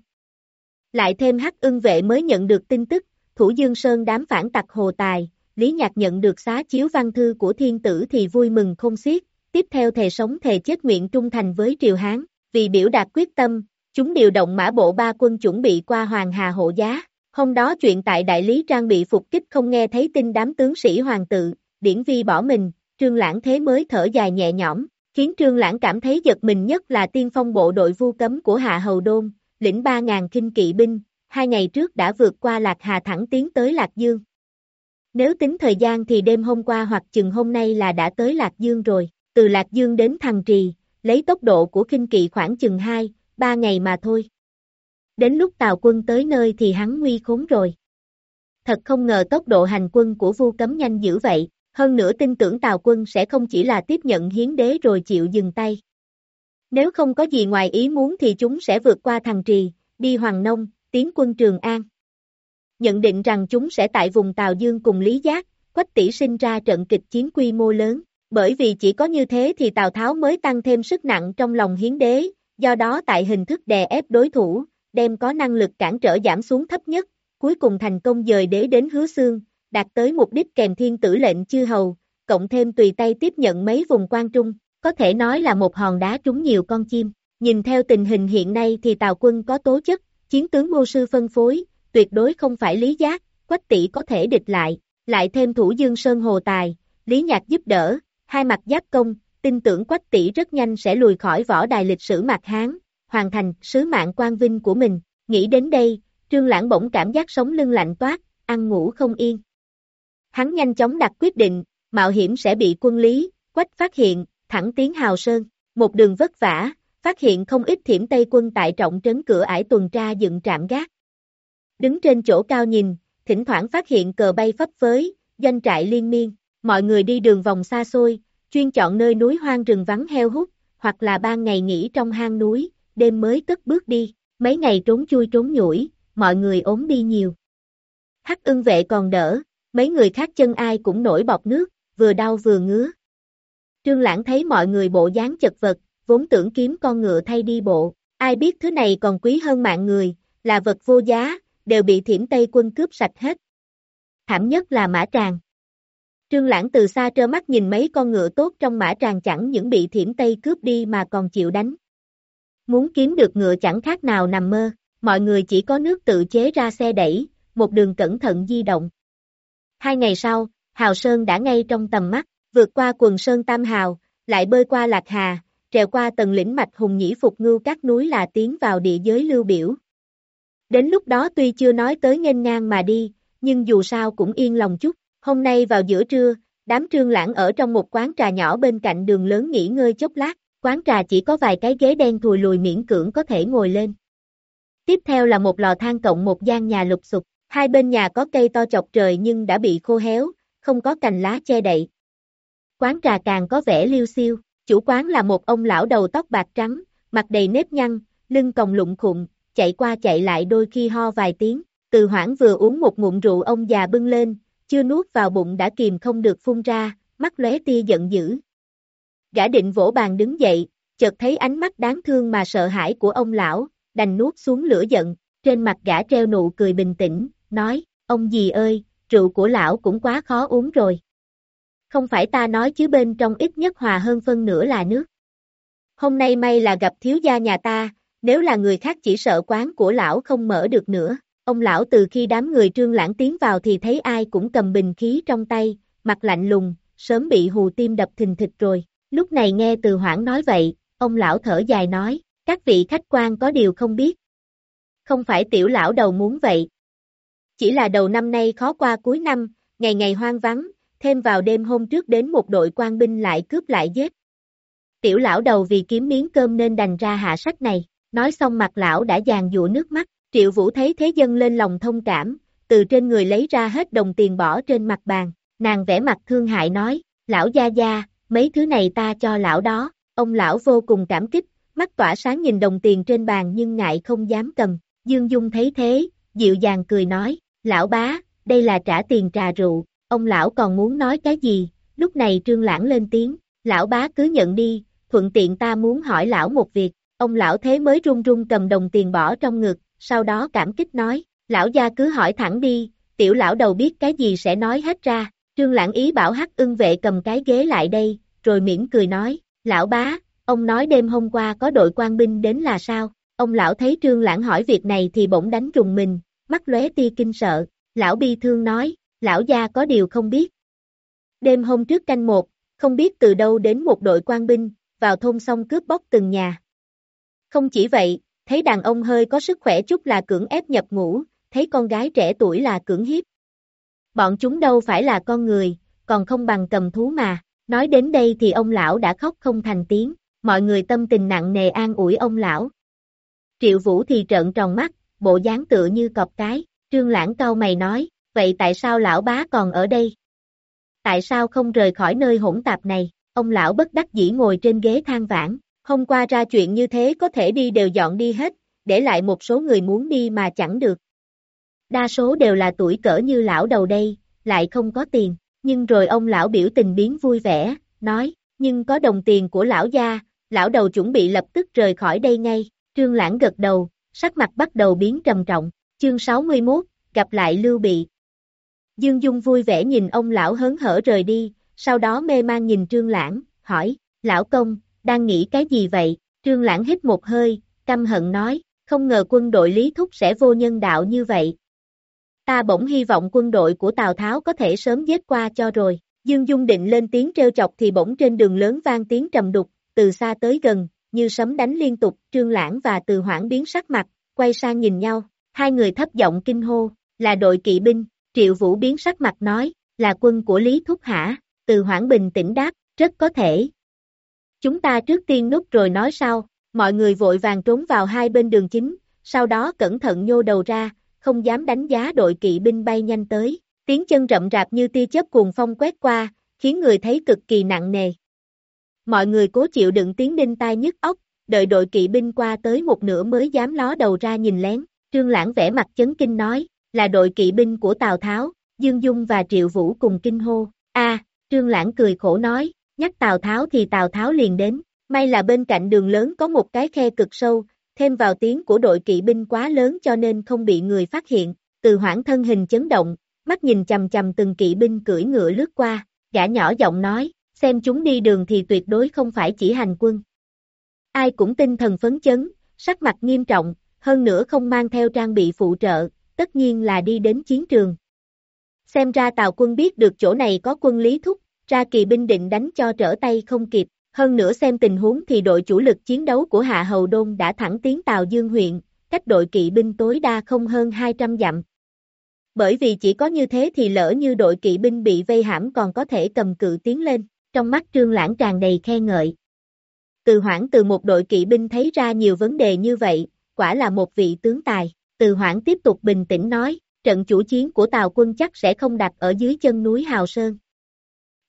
Lại thêm hắc ưng vệ mới nhận được tin tức, Thủ Dương Sơn đám phản tặc hồ tài, Lý Nhạc nhận được xá chiếu văn thư của thiên tử thì vui mừng không xiết, tiếp theo thề sống thề chết nguyện trung thành với Triều Hán, vì biểu đạt quyết tâm, chúng điều động mã bộ ba quân chuẩn bị qua Hoàng Hà hộ giá. Hôm đó chuyện tại đại lý trang bị phục kích không nghe thấy tin đám tướng sĩ hoàng tự, điển vi bỏ mình, trương lãng thế mới thở dài nhẹ nhõm, khiến trương lãng cảm thấy giật mình nhất là tiên phong bộ đội vu cấm của Hạ Hầu Đôn, lĩnh 3.000 kinh kỵ binh, hai ngày trước đã vượt qua Lạc Hà thẳng tiến tới Lạc Dương. Nếu tính thời gian thì đêm hôm qua hoặc chừng hôm nay là đã tới Lạc Dương rồi, từ Lạc Dương đến Thằng Trì, lấy tốc độ của kinh kỵ khoảng chừng 2, 3 ngày mà thôi. Đến lúc Tào quân tới nơi thì hắn nguy khốn rồi. Thật không ngờ tốc độ hành quân của vu cấm nhanh dữ vậy, hơn nữa tin tưởng Tào quân sẽ không chỉ là tiếp nhận hiến đế rồi chịu dừng tay. Nếu không có gì ngoài ý muốn thì chúng sẽ vượt qua thằng Trì, đi Hoàng Nông, tiến quân Trường An. Nhận định rằng chúng sẽ tại vùng Tào Dương cùng Lý Giác, Quách tỷ sinh ra trận kịch chiến quy mô lớn, bởi vì chỉ có như thế thì Tào Tháo mới tăng thêm sức nặng trong lòng hiến đế, do đó tại hình thức đè ép đối thủ, đem có năng lực cản trở giảm xuống thấp nhất, cuối cùng thành công dời đế đến hứa xương, đạt tới mục đích kèm thiên tử lệnh chư hầu, cộng thêm tùy tay tiếp nhận mấy vùng quan trung, có thể nói là một hòn đá trúng nhiều con chim. Nhìn theo tình hình hiện nay thì Tào quân có tố chất, chiến tướng mô sư phân phối, tuyệt đối không phải lý giác, quách tỷ có thể địch lại, lại thêm thủ dương sơn hồ tài, lý nhạc giúp đỡ, hai mặt giáp công, tin tưởng quách tỷ rất nhanh sẽ lùi khỏi võ đài lịch sử mạc Hán, hoàn thành sứ mạng quan vinh của mình, nghĩ đến đây, trương lãng bỗng cảm giác sống lưng lạnh toát, ăn ngủ không yên. hắn nhanh chóng đặt quyết định, mạo hiểm sẽ bị quân lý, quách phát hiện, thẳng tiến hào sơn, một đường vất vả, phát hiện không ít thiểm Tây quân tại trọng trấn cửa ải tuần tra dựng trạm gác. Đứng trên chỗ cao nhìn, thỉnh thoảng phát hiện cờ bay phấp phới, doanh trại liên miên, mọi người đi đường vòng xa xôi, chuyên chọn nơi núi hoang rừng vắng heo hút, hoặc là ban ngày nghỉ trong hang núi, đêm mới cất bước đi, mấy ngày trốn chui trốn nhủi, mọi người ốm đi nhiều. Hắc ưng vệ còn đỡ, mấy người khác chân ai cũng nổi bọt nước, vừa đau vừa ngứa. Trương Lãng thấy mọi người bộ dáng chật vật, vốn tưởng kiếm con ngựa thay đi bộ, ai biết thứ này còn quý hơn mạng người, là vật vô giá, đều bị thiểm Tây quân cướp sạch hết. Thảm nhất là mã tràng. Trương Lãng từ xa trơ mắt nhìn mấy con ngựa tốt trong mã tràng chẳng những bị thiểm Tây cướp đi mà còn chịu đánh. Muốn kiếm được ngựa chẳng khác nào nằm mơ, mọi người chỉ có nước tự chế ra xe đẩy, một đường cẩn thận di động. Hai ngày sau, Hào Sơn đã ngay trong tầm mắt, vượt qua quần Sơn Tam Hào, lại bơi qua Lạc Hà, trèo qua tầng lĩnh mạch hùng nhĩ phục ngưu các núi là tiến vào địa giới lưu biểu. Đến lúc đó tuy chưa nói tới nghênh ngang mà đi, nhưng dù sao cũng yên lòng chút, hôm nay vào giữa trưa, đám trương lãng ở trong một quán trà nhỏ bên cạnh đường lớn nghỉ ngơi chốc lát, quán trà chỉ có vài cái ghế đen thùi lùi miễn cưỡng có thể ngồi lên. Tiếp theo là một lò than cộng một gian nhà lục sụp hai bên nhà có cây to chọc trời nhưng đã bị khô héo, không có cành lá che đậy. Quán trà càng có vẻ liêu xiêu, chủ quán là một ông lão đầu tóc bạc trắng, mặt đầy nếp nhăn, lưng còng lụng khụng, chạy qua chạy lại đôi khi ho vài tiếng, từ hoảng vừa uống một ngụm rượu ông già bưng lên, chưa nuốt vào bụng đã kìm không được phun ra, mắt lóe tia giận dữ. Gã định vỗ bàn đứng dậy, chợt thấy ánh mắt đáng thương mà sợ hãi của ông lão, đành nuốt xuống lửa giận, trên mặt gã treo nụ cười bình tĩnh, nói, ông gì ơi, rượu của lão cũng quá khó uống rồi. Không phải ta nói chứ bên trong ít nhất hòa hơn phân nửa là nước. Hôm nay may là gặp thiếu gia nhà ta, nếu là người khác chỉ sợ quán của lão không mở được nữa. Ông lão từ khi đám người trương lãng tiến vào thì thấy ai cũng cầm bình khí trong tay, mặt lạnh lùng, sớm bị hù tim đập thình thịch rồi. Lúc này nghe từ hoảng nói vậy, ông lão thở dài nói, các vị khách quan có điều không biết. Không phải tiểu lão đầu muốn vậy. Chỉ là đầu năm nay khó qua cuối năm, ngày ngày hoang vắng, thêm vào đêm hôm trước đến một đội quan binh lại cướp lại giết. Tiểu lão đầu vì kiếm miếng cơm nên đành ra hạ sách này, nói xong mặt lão đã giàn dụa nước mắt, triệu vũ thấy thế dân lên lòng thông cảm, từ trên người lấy ra hết đồng tiền bỏ trên mặt bàn, nàng vẽ mặt thương hại nói, lão gia gia, mấy thứ này ta cho lão đó, ông lão vô cùng cảm kích, mắt tỏa sáng nhìn đồng tiền trên bàn nhưng ngại không dám cầm, Dương Dung thấy thế, dịu dàng cười nói, lão bá, đây là trả tiền trà rượu, ông lão còn muốn nói cái gì, lúc này trương lãng lên tiếng, lão bá cứ nhận đi, thuận tiện ta muốn hỏi lão một việc, ông lão thế mới run run cầm đồng tiền bỏ trong ngực, sau đó cảm kích nói, lão gia cứ hỏi thẳng đi, tiểu lão đầu biết cái gì sẽ nói hết ra, trương lãng ý bảo hắc ưng vệ cầm cái ghế lại đây, rồi mỉm cười nói, lão bá, ông nói đêm hôm qua có đội quan binh đến là sao, ông lão thấy trương lãng hỏi việc này thì bỗng đánh trùng mình, mắt lóe tia kinh sợ, lão bi thương nói, lão gia có điều không biết. Đêm hôm trước canh một, không biết từ đâu đến một đội quan binh, vào thôn xong cướp bóc từng nhà. Không chỉ vậy, thấy đàn ông hơi có sức khỏe chút là cưỡng ép nhập ngũ, thấy con gái trẻ tuổi là cưỡng hiếp. Bọn chúng đâu phải là con người, còn không bằng cầm thú mà, nói đến đây thì ông lão đã khóc không thành tiếng, mọi người tâm tình nặng nề an ủi ông lão. Triệu Vũ thì trợn tròn mắt, bộ dáng tựa như cọp cái, trương lãng cau mày nói, vậy tại sao lão bá còn ở đây? Tại sao không rời khỏi nơi hỗn tạp này? Ông lão bất đắc dĩ ngồi trên ghế than vãn, hôm qua ra chuyện như thế có thể đi đều dọn đi hết, để lại một số người muốn đi mà chẳng được. Đa số đều là tuổi cỡ như lão đầu đây, lại không có tiền, nhưng rồi ông lão biểu tình biến vui vẻ, nói, nhưng có đồng tiền của lão gia, lão đầu chuẩn bị lập tức rời khỏi đây ngay, trương lãng gật đầu, sắc mặt bắt đầu biến trầm trọng, chương 61, gặp lại Lưu Bị. Dương Dung vui vẻ nhìn ông lão hớn hở rời đi, sau đó mê man nhìn Trương Lãng, hỏi, lão công, đang nghĩ cái gì vậy? Trương Lãng hít một hơi, căm hận nói, không ngờ quân đội Lý Thúc sẽ vô nhân đạo như vậy. Ta bỗng hy vọng quân đội của Tào Tháo có thể sớm giết qua cho rồi. Dương Dung định lên tiếng trêu chọc thì bỗng trên đường lớn vang tiếng trầm đục, từ xa tới gần, như sấm đánh liên tục, Trương Lãng và Từ Hoảng biến sắc mặt, quay sang nhìn nhau, hai người thấp giọng kinh hô, là đội kỵ binh, Triệu Vũ biến sắc mặt nói, là quân của Lý Thúc hả? Từ Hoảng bình tỉnh đáp, rất có thể. Chúng ta trước tiên nút rồi nói sau, mọi người vội vàng trốn vào hai bên đường chính, sau đó cẩn thận nhô đầu ra, không dám đánh giá đội kỵ binh bay nhanh tới, tiếng chân rậm rạp như tia chớp cuồng phong quét qua, khiến người thấy cực kỳ nặng nề. Mọi người cố chịu đựng tiếng đinh tai nhức óc, đợi đội kỵ binh qua tới một nửa mới dám ló đầu ra nhìn lén, Trương Lãng vẽ mặt chấn kinh nói, là đội kỵ binh của Tào Tháo, Dương Dung và Triệu Vũ cùng kinh hô, a Trương Lãng cười khổ nói, nhắc Tào Tháo thì Tào Tháo liền đến, may là bên cạnh đường lớn có một cái khe cực sâu, thêm vào tiếng của đội kỵ binh quá lớn cho nên không bị người phát hiện, từ hoảng thân hình chấn động, mắt nhìn chầm chầm từng kỵ binh cưỡi ngựa lướt qua, gã nhỏ giọng nói, xem chúng đi đường thì tuyệt đối không phải chỉ hành quân. Ai cũng tinh thần phấn chấn, sắc mặt nghiêm trọng, hơn nữa không mang theo trang bị phụ trợ, tất nhiên là đi đến chiến trường. Xem ra Tào quân biết được chỗ này có quân lý thúc, ra kỳ binh định đánh cho trở tay không kịp, hơn nữa xem tình huống thì đội chủ lực chiến đấu của Hạ Hầu Đôn đã thẳng tiến Tào Dương huyện, cách đội kỵ binh tối đa không hơn 200 dặm. Bởi vì chỉ có như thế thì lỡ như đội kỵ binh bị vây hãm còn có thể cầm cự tiến lên, trong mắt trương lãng tràn đầy khen ngợi. Từ hoảng từ một đội kỵ binh thấy ra nhiều vấn đề như vậy, quả là một vị tướng tài. Từ hoảng tiếp tục bình tĩnh nói, trận chủ chiến của Tào quân chắc sẽ không đặt ở dưới chân núi Hào Sơn.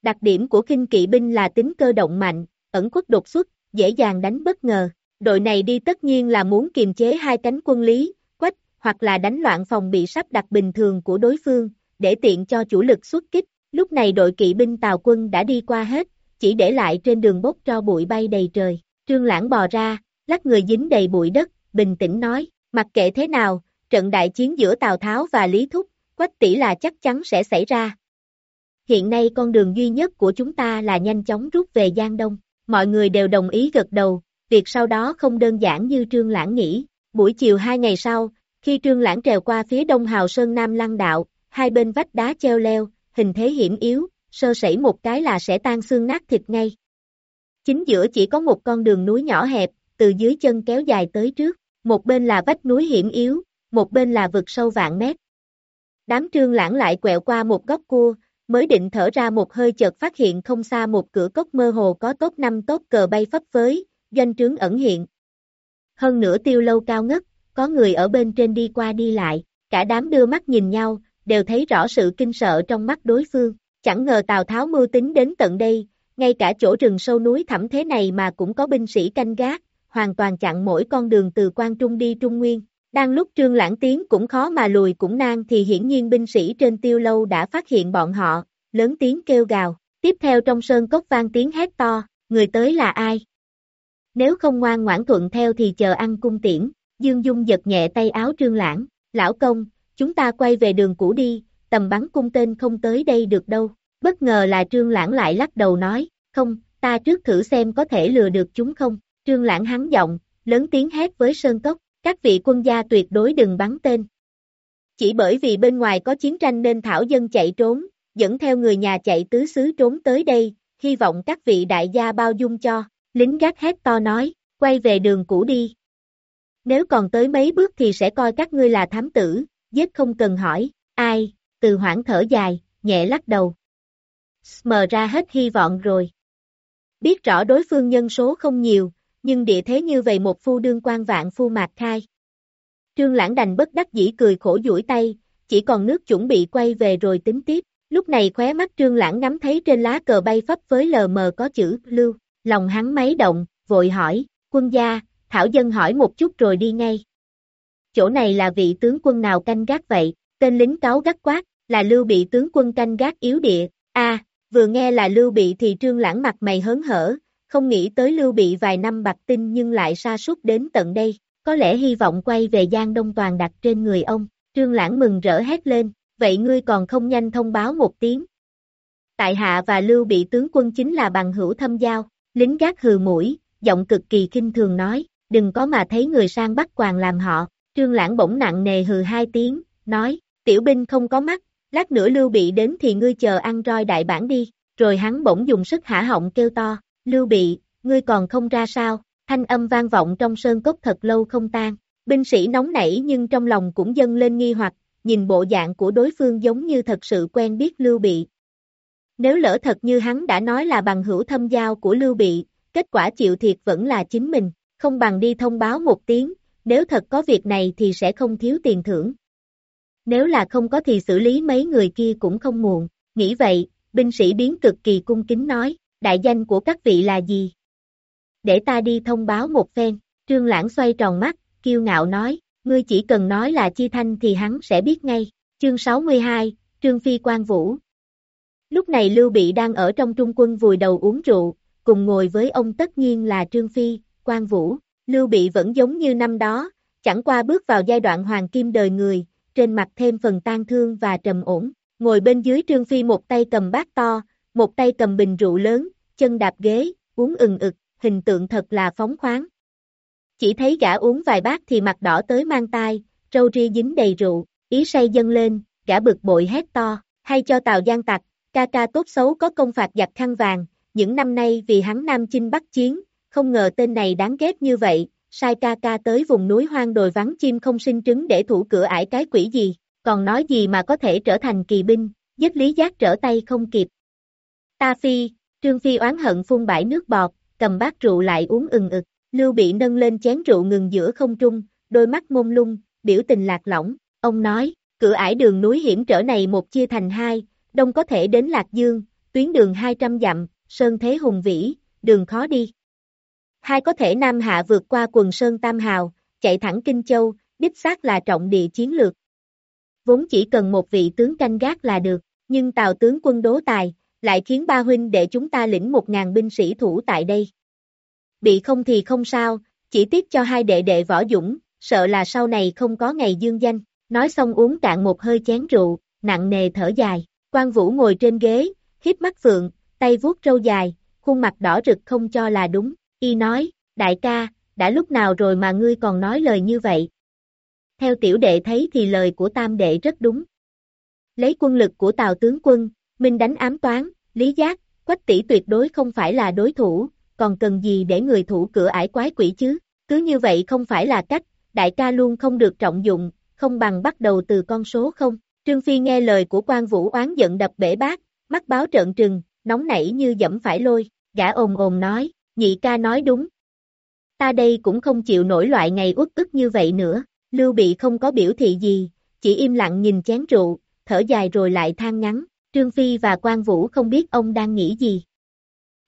Đặc điểm của kinh kỵ binh là tính cơ động mạnh, ẩn khuất đột xuất, dễ dàng đánh bất ngờ. Đội này đi tất nhiên là muốn kiềm chế hai cánh quân lý, quách, hoặc là đánh loạn phòng bị sắp đặt bình thường của đối phương, để tiện cho chủ lực xuất kích. Lúc này đội kỵ binh Tào quân đã đi qua hết, chỉ để lại trên đường bốc cho bụi bay đầy trời. Trương Lãng bò ra, lắc người dính đầy bụi đất, bình tĩnh nói, mặc kệ thế nào, trận đại chiến giữa Tào Tháo và Lý Thúc, Quách tỷ là chắc chắn sẽ xảy ra. Hiện nay con đường duy nhất của chúng ta là nhanh chóng rút về Giang Đông, mọi người đều đồng ý gật đầu, việc sau đó không đơn giản như Trương Lãng nghĩ. Buổi chiều hai ngày sau, khi Trương Lãng trèo qua phía đông hào Sơn Nam Lăng Đạo, hai bên vách đá treo leo, hình thế hiểm yếu, sơ sẩy một cái là sẽ tan xương nát thịt ngay. Chính giữa chỉ có một con đường núi nhỏ hẹp, từ dưới chân kéo dài tới trước, một bên là vách núi hiểm yếu, một bên là vực sâu vạn mét. Đám trương lãng lại quẹo qua một góc cua, mới định thở ra một hơi chợt phát hiện không xa một cửa cốc mơ hồ có tốt năm tốt cờ bay phấp phới, doanh trướng ẩn hiện. Hơn nữa tiêu lâu cao ngất, có người ở bên trên đi qua đi lại, cả đám đưa mắt nhìn nhau, đều thấy rõ sự kinh sợ trong mắt đối phương. Chẳng ngờ Tào Tháo mưu tính đến tận đây, ngay cả chỗ rừng sâu núi thẳm thế này mà cũng có binh sĩ canh gác, hoàn toàn chặn mỗi con đường từ Quan Trung đi Trung Nguyên. Đang lúc Trương Lãng Tiến cũng khó mà lùi cũng nan thì hiển nhiên binh sĩ trên tiêu lâu đã phát hiện bọn họ, lớn tiếng kêu gào. Tiếp theo trong sơn cốc vang tiếng hét to, người tới là ai? Nếu không ngoan ngoãn thuận theo thì chờ ăn cung tiễn, Dương Dung giật nhẹ tay áo Trương Lãng, lão công, chúng ta quay về đường cũ đi, tầm bắn cung tên không tới đây được đâu. Bất ngờ là Trương Lãng lại lắc đầu nói, không, ta trước thử xem có thể lừa được chúng không. Trương Lãng hắn giọng, lớn tiếng hét với Sơn Cốc, các vị quân gia tuyệt đối đừng bắn tên. Chỉ bởi vì bên ngoài có chiến tranh nên Thảo dân chạy trốn, dẫn theo người nhà chạy tứ xứ trốn tới đây, hy vọng các vị đại gia bao dung cho, lính gác hét to nói, quay về đường cũ đi. Nếu còn tới mấy bước thì sẽ coi các ngươi là thám tử, giết không cần hỏi, ai, từ hoảng thở dài, nhẹ lắc đầu. Mờ ra hết hy vọng rồi. Biết rõ đối phương nhân số không nhiều, nhưng địa thế như vậy một phu đương quan vạn phu mạc khai. Trương Lãng đành bất đắc dĩ cười khổ duỗi tay, chỉ còn nước chuẩn bị quay về rồi tính tiếp. Lúc này khóe mắt Trương Lãng ngắm thấy trên lá cờ bay phấp với lờ mờ có chữ lưu, lòng hắn máy động, vội hỏi, quân gia, Thảo dân hỏi một chút rồi đi ngay. Chỗ này là vị tướng quân nào canh gác vậy, tên lính cáo gắt quát, là Lưu Bị tướng quân canh gác yếu địa, a vừa nghe là Lưu Bị thì Trương Lãng mặt mày hớn hở, không nghĩ tới Lưu Bị vài năm bạc tinh nhưng lại sa sút đến tận đây, có lẽ hy vọng quay về Giang Đông toàn đặt trên người ông, Trương Lãng mừng rỡ hét lên, vậy ngươi còn không nhanh thông báo một tiếng. Tại hạ và Lưu Bị tướng quân chính là bằng hữu thâm giao, lính gác hừ mũi, giọng cực kỳ kinh thường nói, đừng có mà thấy người sang bắt quàng làm họ, Trương Lãng bỗng nặng nề hừ hai tiếng, nói, tiểu binh không có mắt, lát nữa Lưu Bị đến thì ngươi chờ ăn roi đại bản đi, rồi hắn bỗng dùng sức hả họng kêu to, Lưu Bị, ngươi còn không ra sao, thanh âm vang vọng trong sơn cốc thật lâu không tan, binh sĩ nóng nảy nhưng trong lòng cũng dâng lên nghi hoặc, nhìn bộ dạng của đối phương giống như thật sự quen biết Lưu Bị, Nếu lỡ thật như hắn đã nói là bằng hữu thâm giao của Lưu Bị, kết quả chịu thiệt vẫn là chính mình, không bằng đi thông báo một tiếng, nếu thật có việc này thì sẽ không thiếu tiền thưởng. Nếu là không có thì xử lý mấy người kia cũng không muộn, nghĩ vậy, binh sĩ biến cực kỳ cung kính nói, đại danh của các vị là gì? Để ta đi thông báo một phen, trương lãng xoay tròn mắt, kiêu ngạo nói, ngươi chỉ cần nói là chi thanh thì hắn sẽ biết ngay, chương 62, Trương Phi Quan Vũ. Lúc này Lưu Bị đang ở trong trung quân vùi đầu uống rượu, cùng ngồi với ông tất nhiên là Trương Phi, Quan Vũ, Lưu Bị vẫn giống như năm đó, chẳng qua bước vào giai đoạn hoàng kim đời người, trên mặt thêm phần tan thương và trầm ổn, ngồi bên dưới Trương Phi một tay cầm bát to, một tay cầm bình rượu lớn, chân đạp ghế, uống ừng ực, hình tượng thật là phóng khoáng. Chỉ thấy gã uống vài bát thì mặt đỏ tới mang tai, râu ria dính đầy rượu, ý say dâng lên, gã bực bội hét to, hay cho Tào Giang tặc, ca ca tốt xấu có công phạt giặc khăn vàng, những năm nay vì hắn Nam Chinh bắt chiến, không ngờ tên này đáng ghét như vậy, sai ca ca tới vùng núi hoang đồi vắng chim không sinh trứng để thủ cửa ải cái quỷ gì, còn nói gì mà có thể trở thành kỳ binh, giết lý giác trở tay không kịp. Ta phi, Trương Phi oán hận phun bãi nước bọt, cầm bát rượu lại uống ừng ực, Lưu Bị nâng lên chén rượu ngừng giữa không trung, đôi mắt mông lung, biểu tình lạc lõng, ông nói, cửa ải đường núi hiểm trở này một chia thành hai, đông có thể đến Lạc Dương, tuyến đường 200 dặm, sơn thế hùng vĩ, đường khó đi. Hai có thể Nam Hạ vượt qua quần sơn Tam Hào, chạy thẳng Kinh Châu, đích xác là trọng địa chiến lược. Vốn chỉ cần một vị tướng canh gác là được, nhưng Tào tướng quân đố tài, lại khiến ba huynh để chúng ta lĩnh một ngàn binh sĩ thủ tại đây. Bị không thì không sao, chỉ tiếc cho hai đệ đệ võ dũng, sợ là sau này không có ngày dương danh, nói xong uống cạn một hơi chén rượu, nặng nề thở dài, quan vũ ngồi trên ghế, khiếp mắt phượng, tay vuốt râu dài, khuôn mặt đỏ rực không cho là đúng, y nói, đại ca, đã lúc nào rồi mà ngươi còn nói lời như vậy. Theo tiểu đệ thấy thì lời của tam đệ rất đúng. Lấy quân lực của tào tướng quân, Minh đánh ám toán, lý giác, quách tỷ tuyệt đối không phải là đối thủ, còn cần gì để người thủ cửa ải quái quỷ chứ, cứ như vậy không phải là cách, đại ca luôn không được trọng dụng, không bằng bắt đầu từ con số không. Trương Phi nghe lời của quan vũ oán giận đập bể bát, mắt báo trợn trừng, nóng nảy như dẫm phải lôi, gã ồn ồn nói, nhị ca nói đúng. Ta đây cũng không chịu nổi loại ngày uất ức như vậy nữa, Lưu Bị không có biểu thị gì, chỉ im lặng nhìn chén rượu, thở dài rồi lại than ngắn, Trương Phi và quan Vũ không biết ông đang nghĩ gì.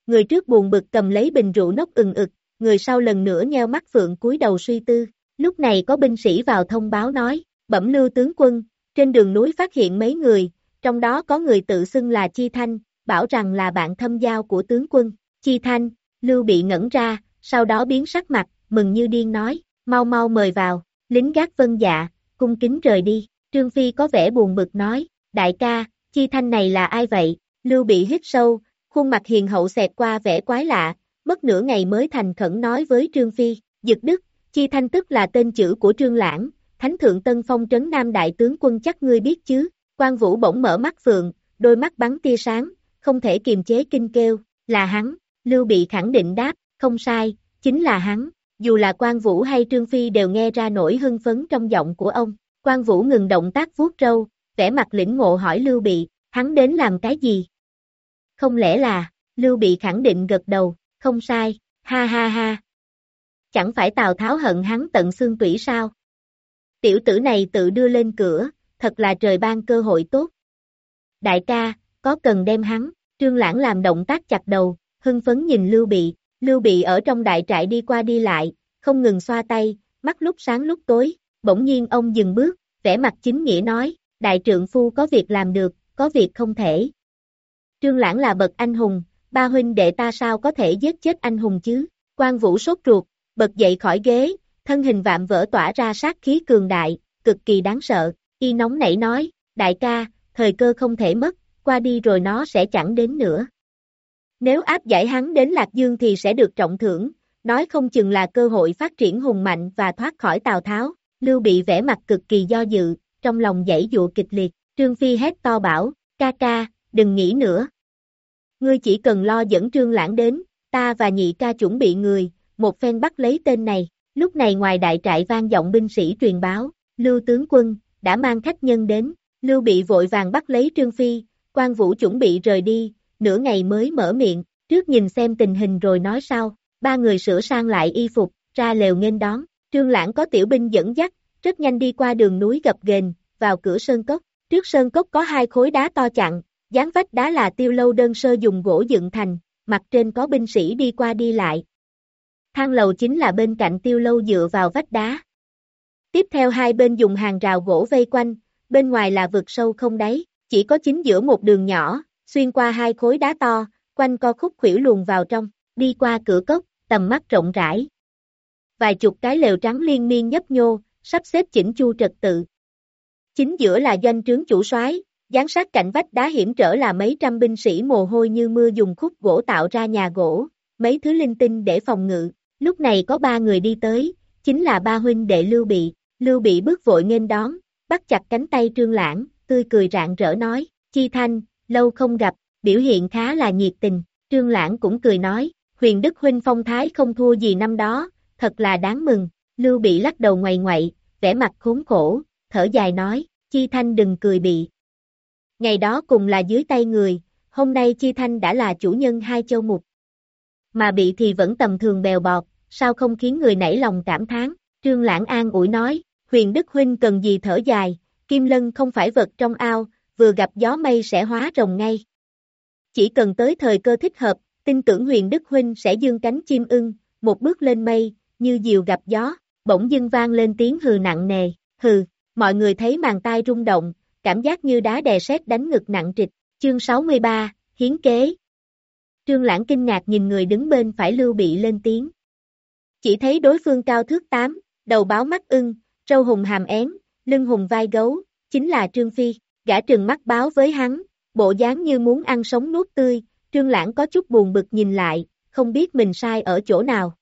Người trước buồn bực cầm lấy bình rượu nốc ừng ực, người sau lần nữa nheo mắt phượng cúi đầu suy tư, lúc này có binh sĩ vào thông báo nói, bẩm lưu tướng quân, trên đường núi phát hiện mấy người, trong đó có người tự xưng là Chi Thanh, bảo rằng là bạn thâm giao của tướng quân, Chi Thanh, Lưu bị ngẩn ra, sau đó biến sắc mặt, mừng như điên nói, mau mau mời vào, lính gác vân dạ, cung kính rời đi, Trương Phi có vẻ buồn bực nói, đại ca, Chi Thanh này là ai vậy, Lưu bị hít sâu, khuôn mặt hiền hậu xẹt qua vẻ quái lạ, mất nửa ngày mới thành khẩn nói với Trương Phi, Dực Đức, Chi Thanh tức là tên chữ của Trương Lãng, Thánh Thượng Tân Phong Trấn Nam Đại Tướng Quân chắc ngươi biết chứ, quan vũ bỗng mở mắt phượng, đôi mắt bắn tia sáng, không thể kiềm chế kinh kêu, là hắn, Lưu Bị khẳng định đáp, không sai, chính là hắn, dù là quan vũ hay Trương Phi đều nghe ra nỗi hưng phấn trong giọng của ông, quan vũ ngừng động tác vuốt râu, vẻ mặt lĩnh ngộ hỏi Lưu Bị, hắn đến làm cái gì? Không lẽ là, Lưu Bị khẳng định gật đầu, không sai, ha ha ha. Chẳng phải Tào Tháo hận hắn tận xương tủy sao? Tiểu tử này tự đưa lên cửa, thật là trời ban cơ hội tốt. Đại ca, có cần đem hắn, Trương Lãng làm động tác chặt đầu, hưng phấn nhìn Lưu Bị, Lưu Bị ở trong đại trại đi qua đi lại, không ngừng xoa tay, mắt lúc sáng lúc tối, bỗng nhiên ông dừng bước, vẻ mặt chính nghĩa nói, đại trượng phu có việc làm được, có việc không thể. Trương Lãng là bậc anh hùng, ba huynh đệ ta sao có thể giết chết anh hùng chứ? Quan Vũ sốt ruột, bật dậy khỏi ghế, thân hình vạm vỡ tỏa ra sát khí cường đại, cực kỳ đáng sợ, y nóng nảy nói, đại ca, thời cơ không thể mất, qua đi rồi nó sẽ chẳng đến nữa. Nếu áp giải hắn đến Lạc Dương thì sẽ được trọng thưởng, nói không chừng là cơ hội phát triển hùng mạnh và thoát khỏi Tào Tháo, Lưu bị vẻ mặt cực kỳ do dự, trong lòng dãy dụa kịch liệt, Trương Phi hét to bảo, ca ca, đừng nghĩ nữa. Ngươi chỉ cần lo dẫn Trương Lãng đến, ta và nhị ca chuẩn bị người, một phen bắt lấy tên này, lúc này ngoài đại trại vang giọng binh sĩ truyền báo, Lưu tướng quân, đã mang khách nhân đến, Lưu bị vội vàng bắt lấy Trương Phi, quan vũ chuẩn bị rời đi, nửa ngày mới mở miệng, trước nhìn xem tình hình rồi nói sau, ba người sửa sang lại y phục, ra lều nghênh đón, trương lãng có tiểu binh dẫn dắt, rất nhanh đi qua đường núi gập ghềnh, vào cửa sơn cốc, trước sơn cốc có hai khối đá to chặn, dáng vách đá là tiêu lâu đơn sơ dùng gỗ dựng thành, mặt trên có binh sĩ đi qua đi lại. Thang lầu chính là bên cạnh tiêu lâu dựa vào vách đá. Tiếp theo hai bên dùng hàng rào gỗ vây quanh, bên ngoài là vực sâu không đáy, chỉ có chính giữa một đường nhỏ, xuyên qua hai khối đá to, quanh co khúc khuỷu luồn vào trong, đi qua cửa cốc, tầm mắt rộng rãi. Vài chục cái lều trắng liên miên nhấp nhô, sắp xếp chỉnh chu trật tự. Chính giữa là doanh trướng chủ soái, gián sát cạnh vách đá hiểm trở là mấy trăm binh sĩ mồ hôi như mưa dùng khúc gỗ tạo ra nhà gỗ, mấy thứ linh tinh để phòng ngự. Lúc này có ba người đi tới, chính là ba huynh đệ Lưu Bị, Lưu Bị bước vội nghênh đón, bắt chặt cánh tay Trương Lãng, tươi cười rạng rỡ nói, Chi Thanh, lâu không gặp, biểu hiện khá là nhiệt tình, Trương Lãng cũng cười nói, huyền Đức Huynh phong thái không thua gì năm đó, thật là đáng mừng, Lưu Bị lắc đầu ngoài ngoại, vẻ mặt khốn khổ, thở dài nói, Chi Thanh đừng cười bị. Ngày đó cùng là dưới tay người, hôm nay Chi Thanh đã là chủ nhân hai châu mục. Mà bị thì vẫn tầm thường bèo bọt, sao không khiến người nảy lòng cảm thán, Trương Lãng An ủi nói, huyền Đức Huynh cần gì thở dài, Kim Lân không phải vật trong ao, vừa gặp gió mây sẽ hóa rồng ngay. Chỉ cần tới thời cơ thích hợp, tin tưởng huyền Đức Huynh sẽ dương cánh chim ưng, một bước lên mây, như diều gặp gió, bỗng dưng vang lên tiếng hừ nặng nề, hừ, mọi người thấy màn tai rung động, cảm giác như đá đè sét đánh ngực nặng trịch, chương 63, hiến kế. Trương Lãng kinh ngạc nhìn người đứng bên phải lưu bị lên tiếng. Chỉ thấy đối phương cao thước 8, đầu báo mắt ưng, râu hùng hàm én, lưng hùng vai gấu, chính là Trương Phi, gã trừng mắt báo với hắn, bộ dáng như muốn ăn sống nuốt tươi, Trương Lãng có chút buồn bực nhìn lại, không biết mình sai ở chỗ nào.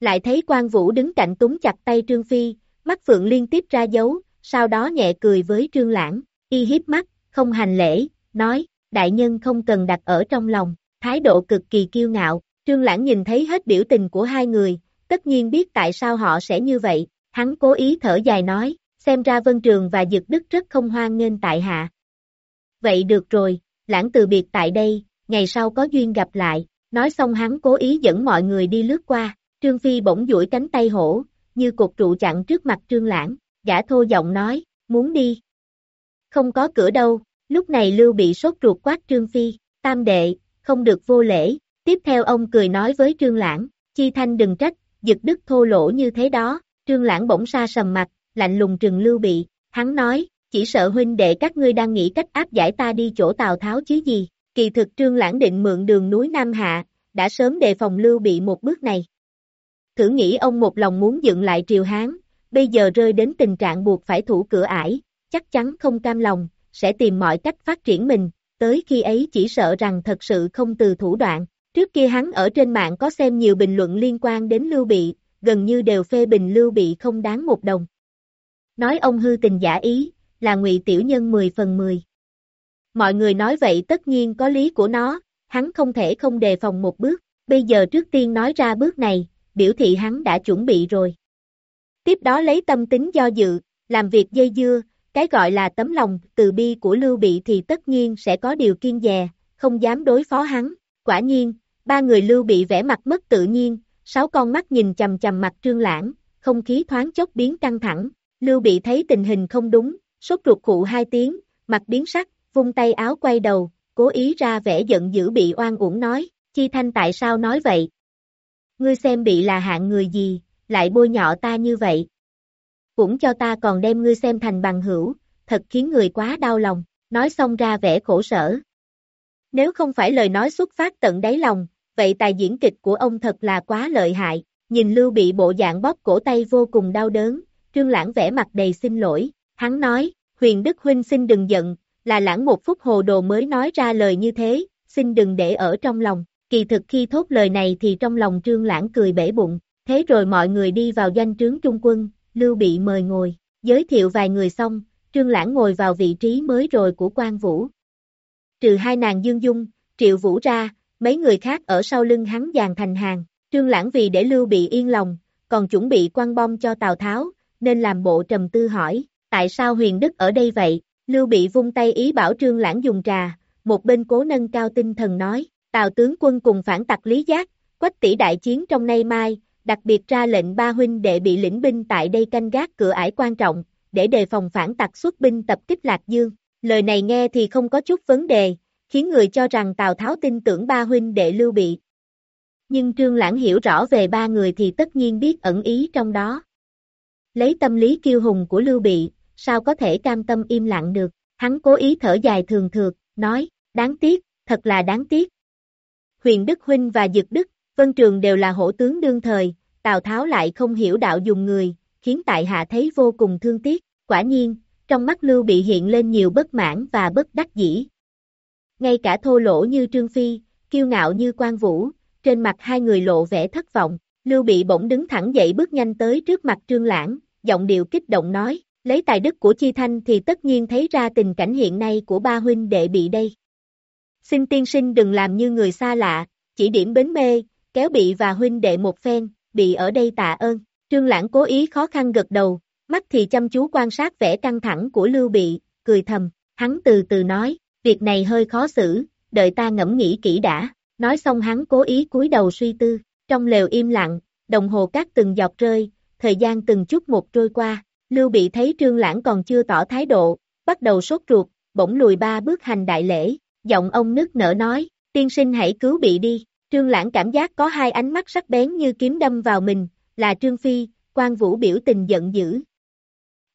Lại thấy quan vũ đứng cạnh túng chặt tay Trương Phi, mắt phượng liên tiếp ra dấu, sau đó nhẹ cười với Trương Lãng, y hiếp mắt, không hành lễ, nói, đại nhân không cần đặt ở trong lòng, thái độ cực kỳ kiêu ngạo, Trương Lãng nhìn thấy hết biểu tình của hai người, tất nhiên biết tại sao họ sẽ như vậy, hắn cố ý thở dài nói, xem ra Vân Trường và Dực Đức rất không hoan nghênh tại hạ. Vậy được rồi, lãng từ biệt tại đây, ngày sau có duyên gặp lại, nói xong hắn cố ý dẫn mọi người đi lướt qua, Trương Phi bỗng duỗi cánh tay hổ, như cột trụ chặn trước mặt Trương Lãng, gã thô giọng nói, muốn đi. Không có cửa đâu, lúc này Lưu bị sốt ruột quát Trương Phi, tam đệ, không được vô lễ, tiếp theo ông cười nói với Trương Lãng, Chi Thanh đừng trách, giật đức thô lỗ như thế đó, Trương Lãng bỗng sa sầm mặt, lạnh lùng trừng Lưu Bị, hắn nói, chỉ sợ huynh đệ các ngươi đang nghĩ cách áp giải ta đi chỗ Tào Tháo chứ gì, kỳ thực Trương Lãng định mượn đường núi Nam Hạ, đã sớm đề phòng Lưu Bị một bước này. Thử nghĩ ông một lòng muốn dựng lại triều Hán, bây giờ rơi đến tình trạng buộc phải thủ cửa ải, chắc chắn không cam lòng, sẽ tìm mọi cách phát triển mình, tới khi ấy chỉ sợ rằng thật sự không từ thủ đoạn. Trước kia hắn ở trên mạng có xem nhiều bình luận liên quan đến Lưu Bị, gần như đều phê bình Lưu Bị không đáng một đồng. Nói ông hư tình giả ý, là ngụy tiểu nhân 10 phần 10. Mọi người nói vậy tất nhiên có lý của nó, hắn không thể không đề phòng một bước, bây giờ trước tiên nói ra bước này, biểu thị hắn đã chuẩn bị rồi. Tiếp đó lấy tâm tính do dự, làm việc dây dưa, cái gọi là tấm lòng từ bi của Lưu Bị thì tất nhiên sẽ có điều kiên dè, không dám đối phó hắn. Quả nhiên, ba người Lưu Bị vẽ mặt mất tự nhiên, sáu con mắt nhìn chầm chầm mặt trương lãng, không khí thoáng chốc biến căng thẳng. Lưu Bị thấy tình hình không đúng, sốt ruột khụ hai tiếng, mặt biến sắc, vung tay áo quay đầu, cố ý ra vẻ giận dữ bị oan uổng nói, Chi Thanh tại sao nói vậy? Ngươi xem bị là hạng người gì, lại bôi nhọ ta như vậy. Cũng cho ta còn đem ngươi xem thành bằng hữu, thật khiến người quá đau lòng, nói xong ra vẻ khổ sở. Nếu không phải lời nói xuất phát tận đáy lòng, vậy tài diễn kịch của ông thật là quá lợi hại, nhìn Lưu bị bộ dạng bóp cổ tay vô cùng đau đớn, trương lãng vẻ mặt đầy xin lỗi, hắn nói, huyền Đức Huynh xin đừng giận, là lãng một phút hồ đồ mới nói ra lời như thế, xin đừng để ở trong lòng, kỳ thực khi thốt lời này thì trong lòng trương lãng cười bể bụng, Thế rồi mọi người đi vào doanh trướng trung quân, Lưu Bị mời ngồi, giới thiệu vài người xong, Trương Lãng ngồi vào vị trí mới rồi của quan Vũ. Trừ hai nàng Dương Dung, Triệu Vũ ra, mấy người khác ở sau lưng hắn dàn thành hàng, Trương Lãng vì để Lưu Bị yên lòng, còn chuẩn bị quăng bom cho Tào Tháo, nên làm bộ trầm tư hỏi, tại sao huyền đức ở đây vậy? Lưu Bị vung tay ý bảo Trương Lãng dùng trà, một bên cố nâng cao tinh thần nói, Tào tướng quân cùng phản tặc lý giác, quách tỷ đại chiến trong nay mai, đặc biệt ra lệnh ba huynh đệ bị lĩnh binh tại đây canh gác cửa ải quan trọng, để đề phòng phản tặc xuất binh tập kích Lạc Dương. Lời này nghe thì không có chút vấn đề, khiến người cho rằng Tào Tháo tin tưởng ba huynh đệ lưu bị. Nhưng Trương Lãng hiểu rõ về ba người thì tất nhiên biết ẩn ý trong đó. Lấy tâm lý kiêu hùng của Lưu Bị, sao có thể cam tâm im lặng được, hắn cố ý thở dài thường thượt, nói, đáng tiếc, thật là đáng tiếc. Huyền Đức Huynh và Dực Đức, Vân Trường đều là hổ tướng đương thời, Tào Tháo lại không hiểu đạo dùng người, khiến tại hạ thấy vô cùng thương tiếc, quả nhiên, trong mắt Lưu Bị hiện lên nhiều bất mãn và bất đắc dĩ. Ngay cả thô lỗ như Trương Phi, kiêu ngạo như Quan Vũ, trên mặt hai người lộ vẻ thất vọng, Lưu Bị bỗng đứng thẳng dậy bước nhanh tới trước mặt Trương Lãng, giọng điệu kích động nói, lấy tài đức của Chi Thanh thì tất nhiên thấy ra tình cảnh hiện nay của ba huynh đệ bị đây. Xin tiên sinh đừng làm như người xa lạ, chỉ điểm bến mê, kéo bị và huynh đệ một phen, bị ở đây tạ ơn. Trương Lãng cố ý khó khăn gật đầu, mắt thì chăm chú quan sát vẻ căng thẳng của Lưu Bị, cười thầm, hắn từ từ nói, việc này hơi khó xử, đợi ta ngẫm nghĩ kỹ đã, nói xong hắn cố ý cúi đầu suy tư, trong lều im lặng, đồng hồ cát từng giọt rơi, thời gian từng chút một trôi qua, Lưu Bị thấy Trương Lãng còn chưa tỏ thái độ, bắt đầu sốt ruột, bỗng lùi ba bước hành đại lễ, giọng ông nức nở nói, tiên sinh hãy cứu Bị đi, Trương Lãng cảm giác có hai ánh mắt sắc bén như kiếm đâm vào mình, là Trương Phi, quan vũ biểu tình giận dữ.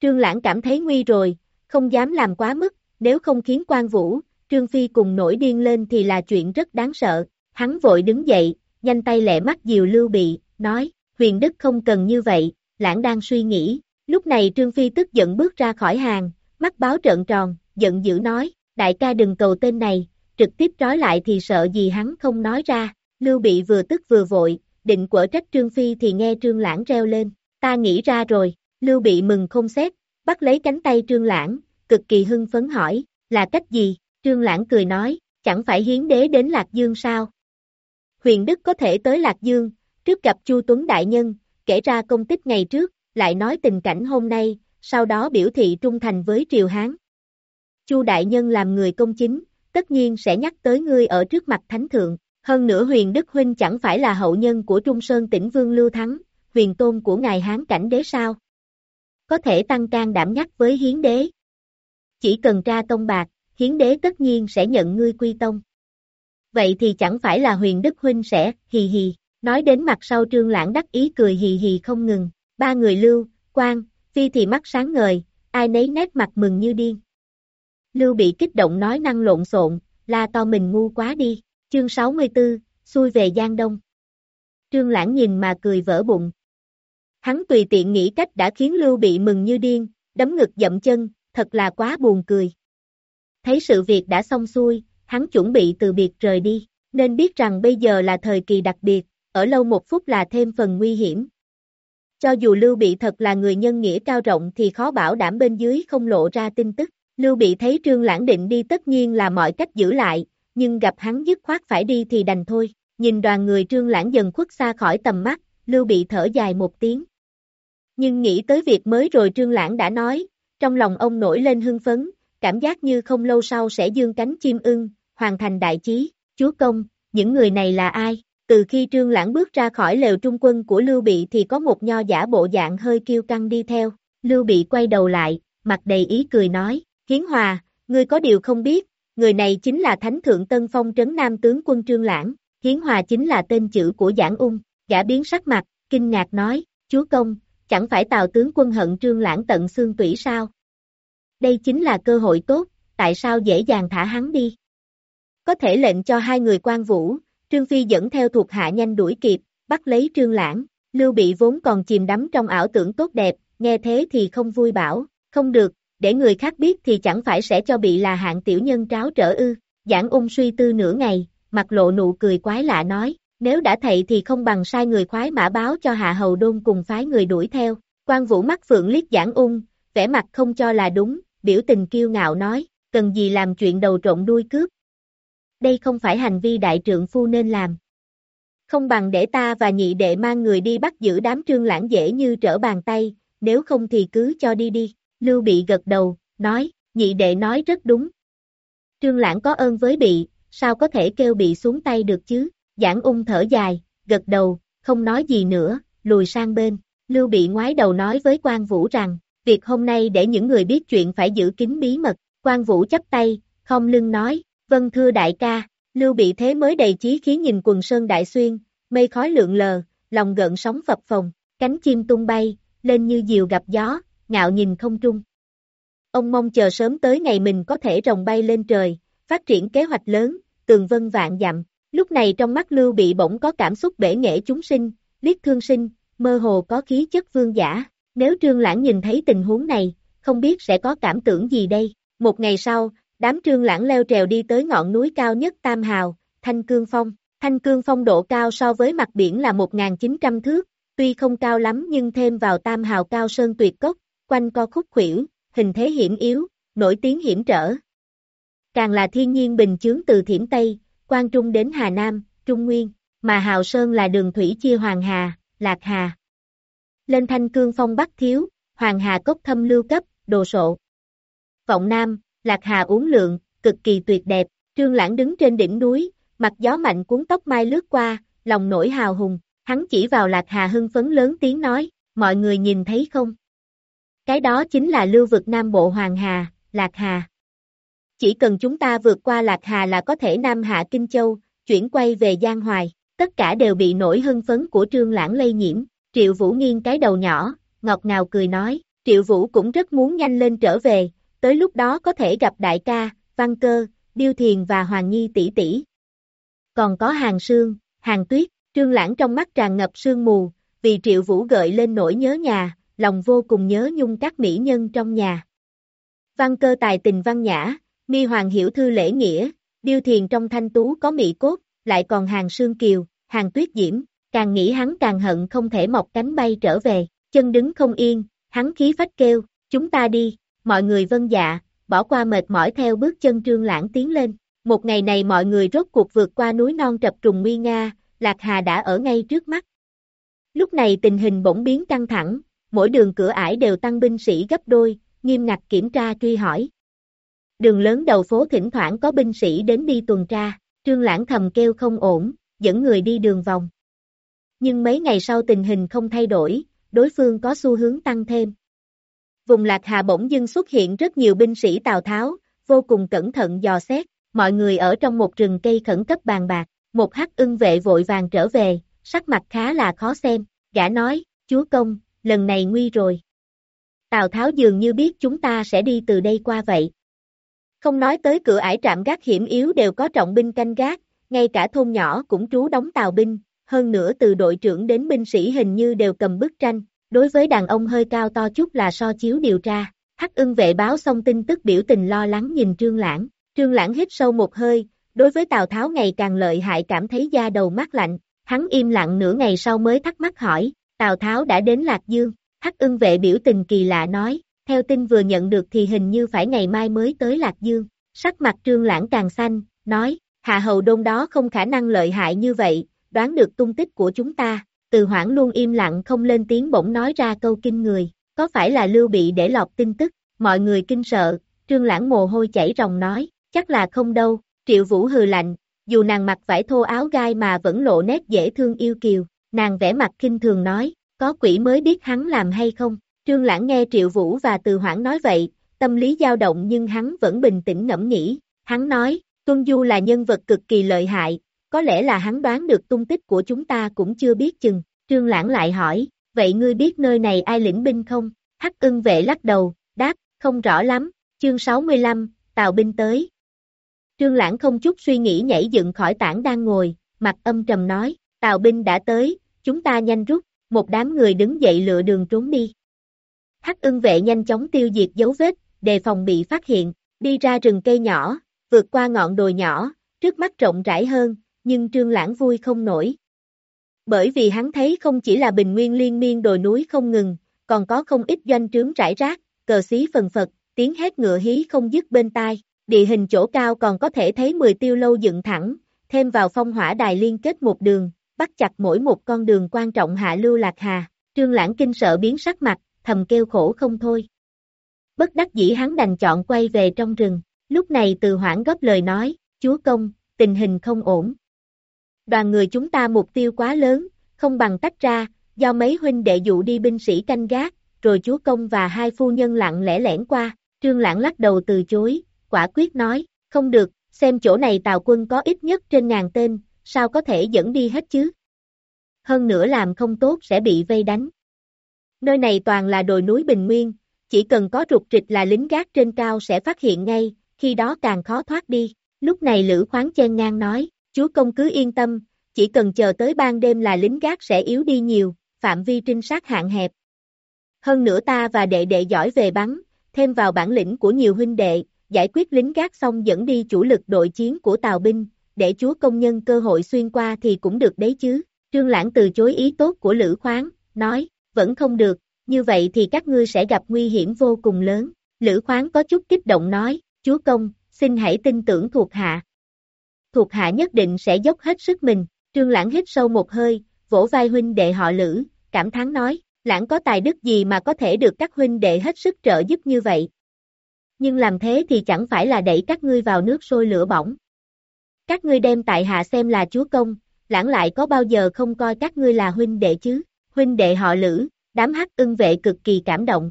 Trương Lãng cảm thấy nguy rồi, không dám làm quá mức, nếu không khiến quan vũ, Trương Phi cùng nổi điên lên thì là chuyện rất đáng sợ. Hắn vội đứng dậy, nhanh tay lẹ mắt diều lưu bị, nói, huyền đức không cần như vậy, lãng đang suy nghĩ. Lúc này Trương Phi tức giận bước ra khỏi hàng, mắt báo trợn tròn, giận dữ nói, đại ca đừng cầu tên này, trực tiếp trói lại thì sợ gì hắn không nói ra. Lưu Bị vừa tức vừa vội, định quở trách Trương Phi thì nghe Trương Lãng reo lên, ta nghĩ ra rồi, Lưu Bị mừng không xét, bắt lấy cánh tay Trương Lãng, cực kỳ hưng phấn hỏi, là cách gì, Trương Lãng cười nói, chẳng phải hiến đế đến Lạc Dương sao? Huyền Đức có thể tới Lạc Dương, trước gặp Chu Tuấn Đại Nhân, kể ra công tích ngày trước, lại nói tình cảnh hôm nay, sau đó biểu thị trung thành với Triều Hán. Chu Đại Nhân làm người công chính, tất nhiên sẽ nhắc tới ngươi ở trước mặt Thánh Thượng, hơn nữa huyền Đức Huynh chẳng phải là hậu nhân của Trung Sơn tỉnh Vương Lưu Thắng, huyền tôn của ngài Hán cảnh đế sao? Có thể tăng can đảm nhắc với hiến đế. Chỉ cần tra tông bạc, hiến đế tất nhiên sẽ nhận ngươi quy tông. Vậy thì chẳng phải là huyền Đức Huynh sẽ, hì hì, nói đến mặt sau trương lãng đắc ý cười hì hì không ngừng, ba người lưu, quan, phi thì mắt sáng ngời, ai nấy nét mặt mừng như điên. Lưu bị kích động nói năng lộn xộn, la to mình ngu quá đi, chương 64, xuôi về Giang Đông. Trương Lãng nhìn mà cười vỡ bụng. Hắn tùy tiện nghĩ cách đã khiến Lưu bị mừng như điên, đấm ngực dậm chân, thật là quá buồn cười. Thấy sự việc đã xong xuôi, hắn chuẩn bị từ biệt rời đi, nên biết rằng bây giờ là thời kỳ đặc biệt, ở lâu một phút là thêm phần nguy hiểm. Cho dù Lưu Bị thật là người nhân nghĩa cao rộng thì khó bảo đảm bên dưới không lộ ra tin tức. Lưu Bị thấy Trương Lãng định đi tất nhiên là mọi cách giữ lại, nhưng gặp hắn dứt khoát phải đi thì đành thôi. Nhìn đoàn người Trương Lãng dần khuất xa khỏi tầm mắt, Lưu Bị thở dài một tiếng. Nhưng nghĩ tới việc mới rồi Trương Lãng đã nói, trong lòng ông nổi lên hưng phấn, cảm giác như không lâu sau sẽ dương cánh chim ưng, hoàn thành đại chí, chúa công, những người này là ai? Từ khi Trương Lãng bước ra khỏi lều trung quân của Lưu Bị thì có một nho giả bộ dạng hơi kiêu căng đi theo, Lưu Bị quay đầu lại, mặt đầy ý cười nói, Hiến Hòa, ngươi có điều không biết, người này chính là Thánh Thượng Tân Phong Trấn Nam tướng quân Trương Lãng, Hiến Hòa chính là tên chữ của Giảng Ung, gã biến sắc mặt, kinh ngạc nói, chúa công, chẳng phải Tào tướng quân hận Trương Lãng tận xương tủy sao? Đây chính là cơ hội tốt, tại sao dễ dàng thả hắn đi? Có thể lệnh cho hai người quan vũ, Trương Phi dẫn theo thuộc hạ nhanh đuổi kịp, bắt lấy Trương Lãng, Lưu Bị vốn còn chìm đắm trong ảo tưởng tốt đẹp, nghe thế thì không vui bảo, không được, để người khác biết thì chẳng phải sẽ cho bị là hạng tiểu nhân tráo trở ư, giảng ung suy tư nửa ngày, mặt lộ nụ cười quái lạ nói, nếu đã thầy thì không bằng sai người khoái mã báo cho hạ hầu đôn cùng phái người đuổi theo, quan vũ mắt phượng liếc giảng ung, vẻ mặt không cho là đúng, biểu tình kiêu ngạo nói, cần gì làm chuyện đầu trộn đuôi cướp. Đây không phải hành vi đại trượng phu nên làm. Không bằng để ta và nhị đệ mang người đi bắt giữ đám trương lãng dễ như trở bàn tay, nếu không thì cứ cho đi đi. Lưu bị gật đầu, nói, nhị đệ nói rất đúng. Trương Lãng có ơn với bị, sao có thể kêu bị xuống tay được chứ? Giảng ung thở dài, gật đầu, không nói gì nữa, lùi sang bên. Lưu Bị ngoái đầu nói với quan Vũ rằng, việc hôm nay để những người biết chuyện phải giữ kín bí mật. Quan Vũ chấp tay, không lưng nói, vâng thưa đại ca, Lưu Bị thế mới đầy chí khí nhìn quần sơn đại xuyên, mây khói lượn lờ, lòng gợn sóng phập phồng, cánh chim tung bay, lên như diều gặp gió, ngạo nhìn không trung. Ông mong chờ sớm tới ngày mình có thể rồng bay lên trời, phát triển kế hoạch lớn, tường vân vạn dặm. Lúc này trong mắt Lưu Bị bỗng có cảm xúc bể nghệ chúng sinh, liếc thương sinh, mơ hồ có khí chất vương giả. Nếu Trương Lãng nhìn thấy tình huống này, không biết sẽ có cảm tưởng gì đây. Một ngày sau, đám Trương Lãng leo trèo đi tới ngọn núi cao nhất Tam Hào, Thanh Cương Phong. Thanh Cương Phong độ cao so với mặt biển là 1.900 thước, tuy không cao lắm nhưng thêm vào Tam Hào cao sơn tuyệt cốc, quanh co khúc khuỷu, hình thế hiểm yếu, nổi tiếng hiểm trở. Càng là thiên nhiên bình chướng từ Thiểm Tây, Quan Trung đến Hà Nam, Trung Nguyên, mà Hào Sơn là đường thủy chia Hoàng Hà, Lạc Hà. Lên Thanh Cương Phong Bắc Thiếu, Hoàng Hà Cốc Thâm Lưu Cấp, Đồ Sộ. Vọng Nam, Lạc Hà uống lượng, cực kỳ tuyệt đẹp, Trương Lãng đứng trên đỉnh núi, mặt gió mạnh cuốn tóc mai lướt qua, lòng nổi hào hùng, hắn chỉ vào Lạc Hà hưng phấn lớn tiếng nói, mọi người nhìn thấy không? Cái đó chính là lưu vực Nam Bộ Hoàng Hà, Lạc Hà. Chỉ cần chúng ta vượt qua Lạc Hà là có thể Nam Hạ Kinh Châu, chuyển quay về Giang Hoài, tất cả đều bị nổi hưng phấn của Trương Lãng lây nhiễm, Triệu Vũ nghiêng cái đầu nhỏ, ngọt ngào cười nói, Triệu Vũ cũng rất muốn nhanh lên trở về, tới lúc đó có thể gặp đại ca, Văn Cơ, Điêu Thiền và Hoàng Nhi tỷ tỷ. Còn có Hàng Sương, Hàng Tuyết, Trương Lãng trong mắt tràn ngập sương mù, vì Triệu Vũ gợi lên nỗi nhớ nhà, lòng vô cùng nhớ nhung các mỹ nhân trong nhà. Văn cơ tài tình văn nhã, mi hoàng hiểu thư lễ nghĩa, điêu thiền trong thanh tú có mỹ cốt, lại còn hàng sương kiều, hàng tuyết diễm, càng nghĩ hắn càng hận không thể mọc cánh bay trở về, chân đứng không yên, hắn khí phách kêu, chúng ta đi, mọi người vân dạ, bỏ qua mệt mỏi theo bước chân trương lãng tiến lên. Một ngày này mọi người rốt cuộc vượt qua núi non trập trùng nguy nga, Lạc Hà đã ở ngay trước mắt. Lúc này tình hình bỗng biến căng thẳng, mỗi đường cửa ải đều tăng binh sĩ gấp đôi, nghiêm ngặt kiểm tra truy hỏi. Đường lớn đầu phố thỉnh thoảng có binh sĩ đến đi tuần tra, trương lãng thầm kêu không ổn, dẫn người đi đường vòng. Nhưng mấy ngày sau tình hình không thay đổi, đối phương có xu hướng tăng thêm. Vùng Lạc Hà bỗng dưng xuất hiện rất nhiều binh sĩ Tào Tháo, vô cùng cẩn thận dò xét, mọi người ở trong một rừng cây khẩn cấp bàn bạc, một hắc ưng vệ vội vàng trở về, sắc mặt khá là khó xem, gã nói, chúa công, lần này nguy rồi. Tào Tháo dường như biết chúng ta sẽ đi từ đây qua vậy. Không nói tới cửa ải trạm gác hiểm yếu đều có trọng binh canh gác, ngay cả thôn nhỏ cũng trú đóng tàu binh, hơn nữa từ đội trưởng đến binh sĩ hình như đều cầm bức tranh, đối với đàn ông hơi cao to chút là so chiếu điều tra. Hắc ưng vệ báo xong tin tức biểu tình lo lắng nhìn Trương Lãng, Trương Lãng hít sâu một hơi, đối với Tào Tháo ngày càng lợi hại cảm thấy da đầu mát lạnh, hắn im lặng nửa ngày sau mới thắc mắc hỏi, Tào Tháo đã đến Lạc Dương, Hắc ưng vệ biểu tình kỳ lạ nói, theo tin vừa nhận được thì hình như phải ngày mai mới tới Lạc Dương, sắc mặt trương lãng càng xanh, nói, hạ hầu đôn đó không khả năng lợi hại như vậy, đoán được tung tích của chúng ta, từ hoảng luôn im lặng không lên tiếng bỗng nói ra câu kinh người, có phải là lưu bị để lọc tin tức, mọi người kinh sợ, trương lãng mồ hôi chảy ròng nói, chắc là không đâu, triệu vũ hừ lạnh, dù nàng mặc vải thô áo gai mà vẫn lộ nét dễ thương yêu kiều, nàng vẽ mặt kinh thường nói, có quỷ mới biết hắn làm hay không, trương lãng nghe triệu vũ và từ hoảng nói vậy, tâm lý dao động nhưng hắn vẫn bình tĩnh ngẫm nghĩ, hắn nói, Tuân Du là nhân vật cực kỳ lợi hại, có lẽ là hắn đoán được tung tích của chúng ta cũng chưa biết chừng, trương lãng lại hỏi, vậy ngươi biết nơi này ai lĩnh binh không? Hắc ưng vệ lắc đầu, đáp, không rõ lắm, chương 65, tàu binh tới. Trương lãng không chút suy nghĩ nhảy dựng khỏi tảng đang ngồi, mặt âm trầm nói, tàu binh đã tới, chúng ta nhanh rút, một đám người đứng dậy lựa đường trốn đi. Hắc ưng vệ nhanh chóng tiêu diệt dấu vết, đề phòng bị phát hiện, đi ra rừng cây nhỏ, vượt qua ngọn đồi nhỏ, trước mắt rộng rãi hơn, nhưng trương lãng vui không nổi. Bởi vì hắn thấy không chỉ là bình nguyên liên miên đồi núi không ngừng, còn có không ít doanh trướng rải rác, cờ xí phần phật, tiếng hét ngựa hí không dứt bên tai, địa hình chỗ cao còn có thể thấy 10 tiêu lâu dựng thẳng, thêm vào phong hỏa đài liên kết một đường, bắt chặt mỗi một con đường quan trọng hạ lưu lạc hà, trương lãng kinh sợ biến sắc mặt, thầm kêu khổ không thôi. Bất đắc dĩ hắn đành chọn quay về trong rừng, Lúc này từ hoảng gấp lời nói, chúa công, tình hình không ổn. Đoàn người chúng ta mục tiêu quá lớn, không bằng tách ra, do mấy huynh đệ dụ đi binh sĩ canh gác, rồi chúa công và hai phu nhân lặng lẽ lẻn qua, trương lãng lắc đầu từ chối, quả quyết nói, không được, xem chỗ này tào quân có ít nhất trên ngàn tên, sao có thể dẫn đi hết chứ? Hơn nữa làm không tốt sẽ bị vây đánh. Nơi này toàn là đồi núi bình nguyên, chỉ cần có rụt trịch là lính gác trên cao sẽ phát hiện ngay, khi đó càng khó thoát đi. Lúc này Lữ khoáng chen ngang nói, chúa công cứ yên tâm, chỉ cần chờ tới ban đêm là lính gác sẽ yếu đi nhiều, phạm vi trinh sát hạn hẹp. Hơn nữa ta và đệ đệ giỏi về bắn, thêm vào bản lĩnh của nhiều huynh đệ, giải quyết lính gác xong dẫn đi chủ lực đội chiến của Tào binh, để chúa công nhân cơ hội xuyên qua thì cũng được đấy chứ. Trương Lãng từ chối ý tốt của Lữ Khoáng, nói, vẫn không được, như vậy thì các ngươi sẽ gặp nguy hiểm vô cùng lớn. Lữ Khoáng có chút kích động nói, chúa công, xin hãy tin tưởng thuộc hạ. Thuộc hạ nhất định sẽ dốc hết sức mình, Trương Lãng hít sâu một hơi, vỗ vai huynh đệ họ Lữ, cảm thán nói, Lãng có tài đức gì mà có thể được các huynh đệ hết sức trợ giúp như vậy. Nhưng làm thế thì chẳng phải là đẩy các ngươi vào nước sôi lửa bỏng. Các ngươi đem tại hạ xem là chúa công, lãng lại có bao giờ không coi các ngươi là huynh đệ chứ, huynh đệ họ Lữ, đám hắc ưng vệ cực kỳ cảm động.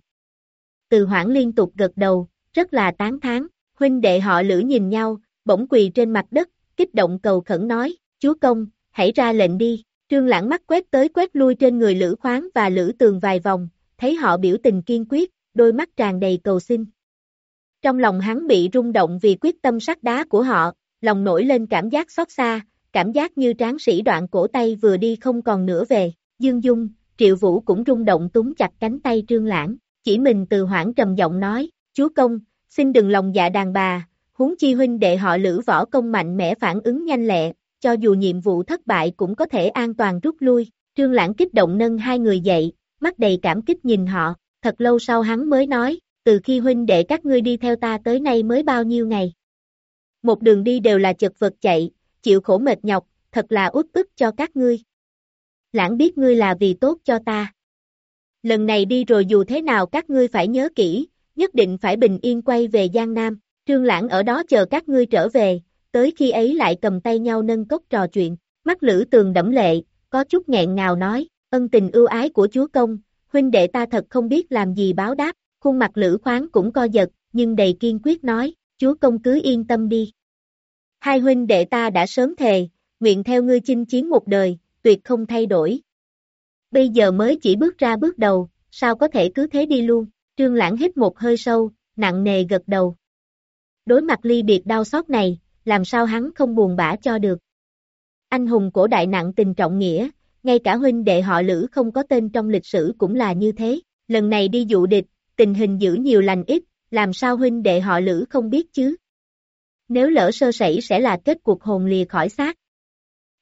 Từ hoảng liên tục gật đầu, rất là tán thán, huynh đệ họ Lữ nhìn nhau, bỗng quỳ trên mặt đất, kích động cầu khẩn nói, chúa công, hãy ra lệnh đi, trương lãng mắt quét tới quét lui trên người Lữ khoáng và Lữ tường vài vòng, thấy họ biểu tình kiên quyết, đôi mắt tràn đầy cầu xin. Trong lòng hắn bị rung động vì quyết tâm sắt đá của họ, lòng nổi lên cảm giác xót xa, cảm giác như tráng sĩ đoạn cổ tay vừa đi không còn nữa về, Dương Dung, Triệu Vũ cũng rung động túng chặt cánh tay Trương Lãng, chỉ mình từ hoảng trầm giọng nói, chúa công, xin đừng lòng dạ đàn bà, huống chi huynh đệ họ lữ võ công mạnh mẽ phản ứng nhanh lẹ, cho dù nhiệm vụ thất bại cũng có thể an toàn rút lui, Trương Lãng kích động nâng hai người dậy, mắt đầy cảm kích nhìn họ, thật lâu sau hắn mới nói, từ khi huynh đệ các ngươi đi theo ta tới nay mới bao nhiêu ngày. Một đường đi đều là chật vật chạy, chịu khổ mệt nhọc, thật là út ức cho các ngươi. Lãng biết ngươi là vì tốt cho ta. Lần này đi rồi dù thế nào các ngươi phải nhớ kỹ, nhất định phải bình yên quay về Giang Nam, trương lãng ở đó chờ các ngươi trở về, tới khi ấy lại cầm tay nhau nâng cốc trò chuyện, mắt lữ tường đẫm lệ, có chút nghẹn ngào nói, ân tình ưu ái của chúa công, huynh đệ ta thật không biết làm gì báo đáp, khuôn mặt lữ khoáng cũng co giật, nhưng đầy kiên quyết nói, chúa công cứ yên tâm đi. Hai huynh đệ ta đã sớm thề, nguyện theo ngươi chinh chiến một đời, tuyệt không thay đổi. Bây giờ mới chỉ bước ra bước đầu, sao có thể cứ thế đi luôn, trương lãng hít một hơi sâu, nặng nề gật đầu. Đối mặt ly biệt đau xót này, làm sao hắn không buồn bã cho được. Anh hùng cổ đại nặng tình trọng nghĩa, ngay cả huynh đệ họ Lữ không có tên trong lịch sử cũng là như thế, lần này đi dụ địch, tình hình giữ nhiều lành ít, làm sao huynh đệ họ Lữ không biết chứ? Nếu lỡ sơ sẩy sẽ là kết cuộc hồn lìa khỏi xác.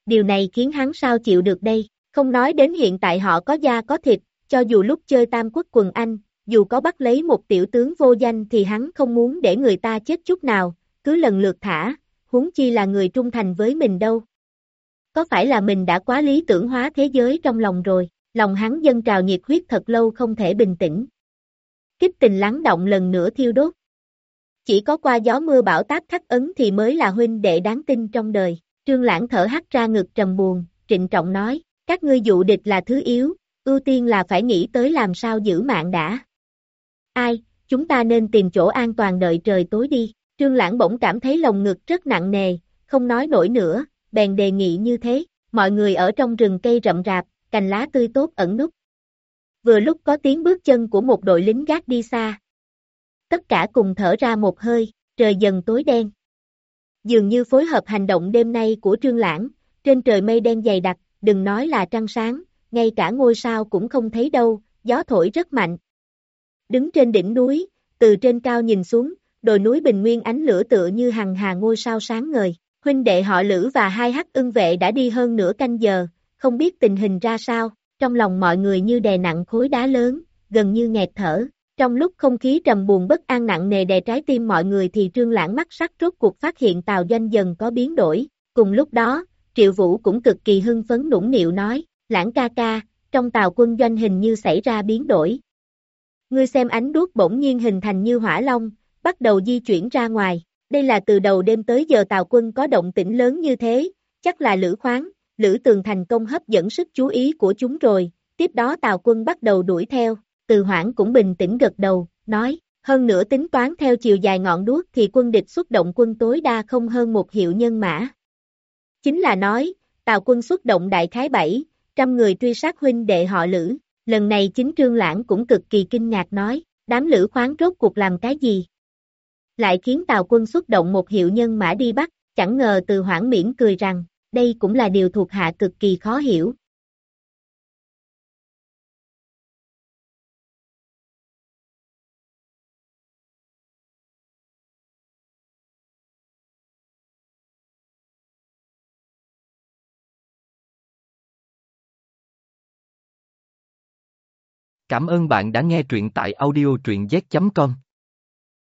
Điều này khiến hắn sao chịu được đây, không nói đến hiện tại họ có da có thịt, cho dù lúc chơi tam quốc quần Anh, dù có bắt lấy một tiểu tướng vô danh thì hắn không muốn để người ta chết chút nào, cứ lần lượt thả, huống chi là người trung thành với mình đâu. Có phải là mình đã quá lý tưởng hóa thế giới trong lòng rồi, lòng hắn dân trào nhiệt huyết thật lâu không thể bình tĩnh. Kích tình lắng động lần nữa thiêu đốt. Chỉ có qua gió mưa bão táp khắc ấn thì mới là huynh đệ đáng tin trong đời. Trương Lãng thở hắt ra ngực trầm buồn, trịnh trọng nói, các ngươi dụ địch là thứ yếu, ưu tiên là phải nghĩ tới làm sao giữ mạng đã. Ai, chúng ta nên tìm chỗ an toàn đợi trời tối đi. Trương Lãng bỗng cảm thấy lồng ngực rất nặng nề, không nói nổi nữa, bèn đề nghị như thế, mọi người ở trong rừng cây rậm rạp, cành lá tươi tốt ẩn núp. Vừa lúc có tiếng bước chân của một đội lính gác đi xa. Tất cả cùng thở ra một hơi, trời dần tối đen. Dường như phối hợp hành động đêm nay của Trương Lãng, trên trời mây đen dày đặc, đừng nói là trăng sáng, ngay cả ngôi sao cũng không thấy đâu, gió thổi rất mạnh. Đứng trên đỉnh núi, từ trên cao nhìn xuống, đồi núi bình nguyên ánh lửa tựa như hằng hà ngôi sao sáng ngời. Huynh đệ họ Lữ và hai hắc ưng vệ đã đi hơn nửa canh giờ, không biết tình hình ra sao, trong lòng mọi người như đè nặng khối đá lớn, gần như nghẹt thở. Trong lúc không khí trầm buồn bất an nặng nề đè trái tim mọi người thì trương lãng mắt sắc rốt cuộc phát hiện tàu doanh dần có biến đổi. Cùng lúc đó, Triệu Vũ cũng cực kỳ hưng phấn nũng nịu nói, lãng ca ca, trong tàu quân doanh hình như xảy ra biến đổi. Ngươi xem ánh đuốc bỗng nhiên hình thành như hỏa long, bắt đầu di chuyển ra ngoài, Đây là từ đầu đêm tới giờ Tào quân có động tĩnh lớn như thế, chắc là Lữ khoáng, Lữ tường thành công hấp dẫn sức chú ý của chúng rồi, tiếp đó Tào quân bắt đầu đuổi theo, từ hoảng cũng bình tĩnh gật đầu, nói, hơn nữa tính toán theo chiều dài ngọn đuốc thì quân địch xuất động quân tối đa không hơn một hiệu nhân mã. Chính là nói, Tào quân xuất động đại khái bảy, trăm người truy sát huynh đệ họ Lữ, lần này chính Trương Lãng cũng cực kỳ kinh ngạc nói, đám Lữ khoáng rốt cuộc làm cái gì? Lại khiến Tào quân xuất động một hiệu nhân mã đi bắt, chẳng ngờ từ hoảng miễn cười rằng, đây cũng là điều thuộc hạ cực kỳ khó hiểu. Cảm ơn bạn đã nghe truyện tại audiotruyenz.com.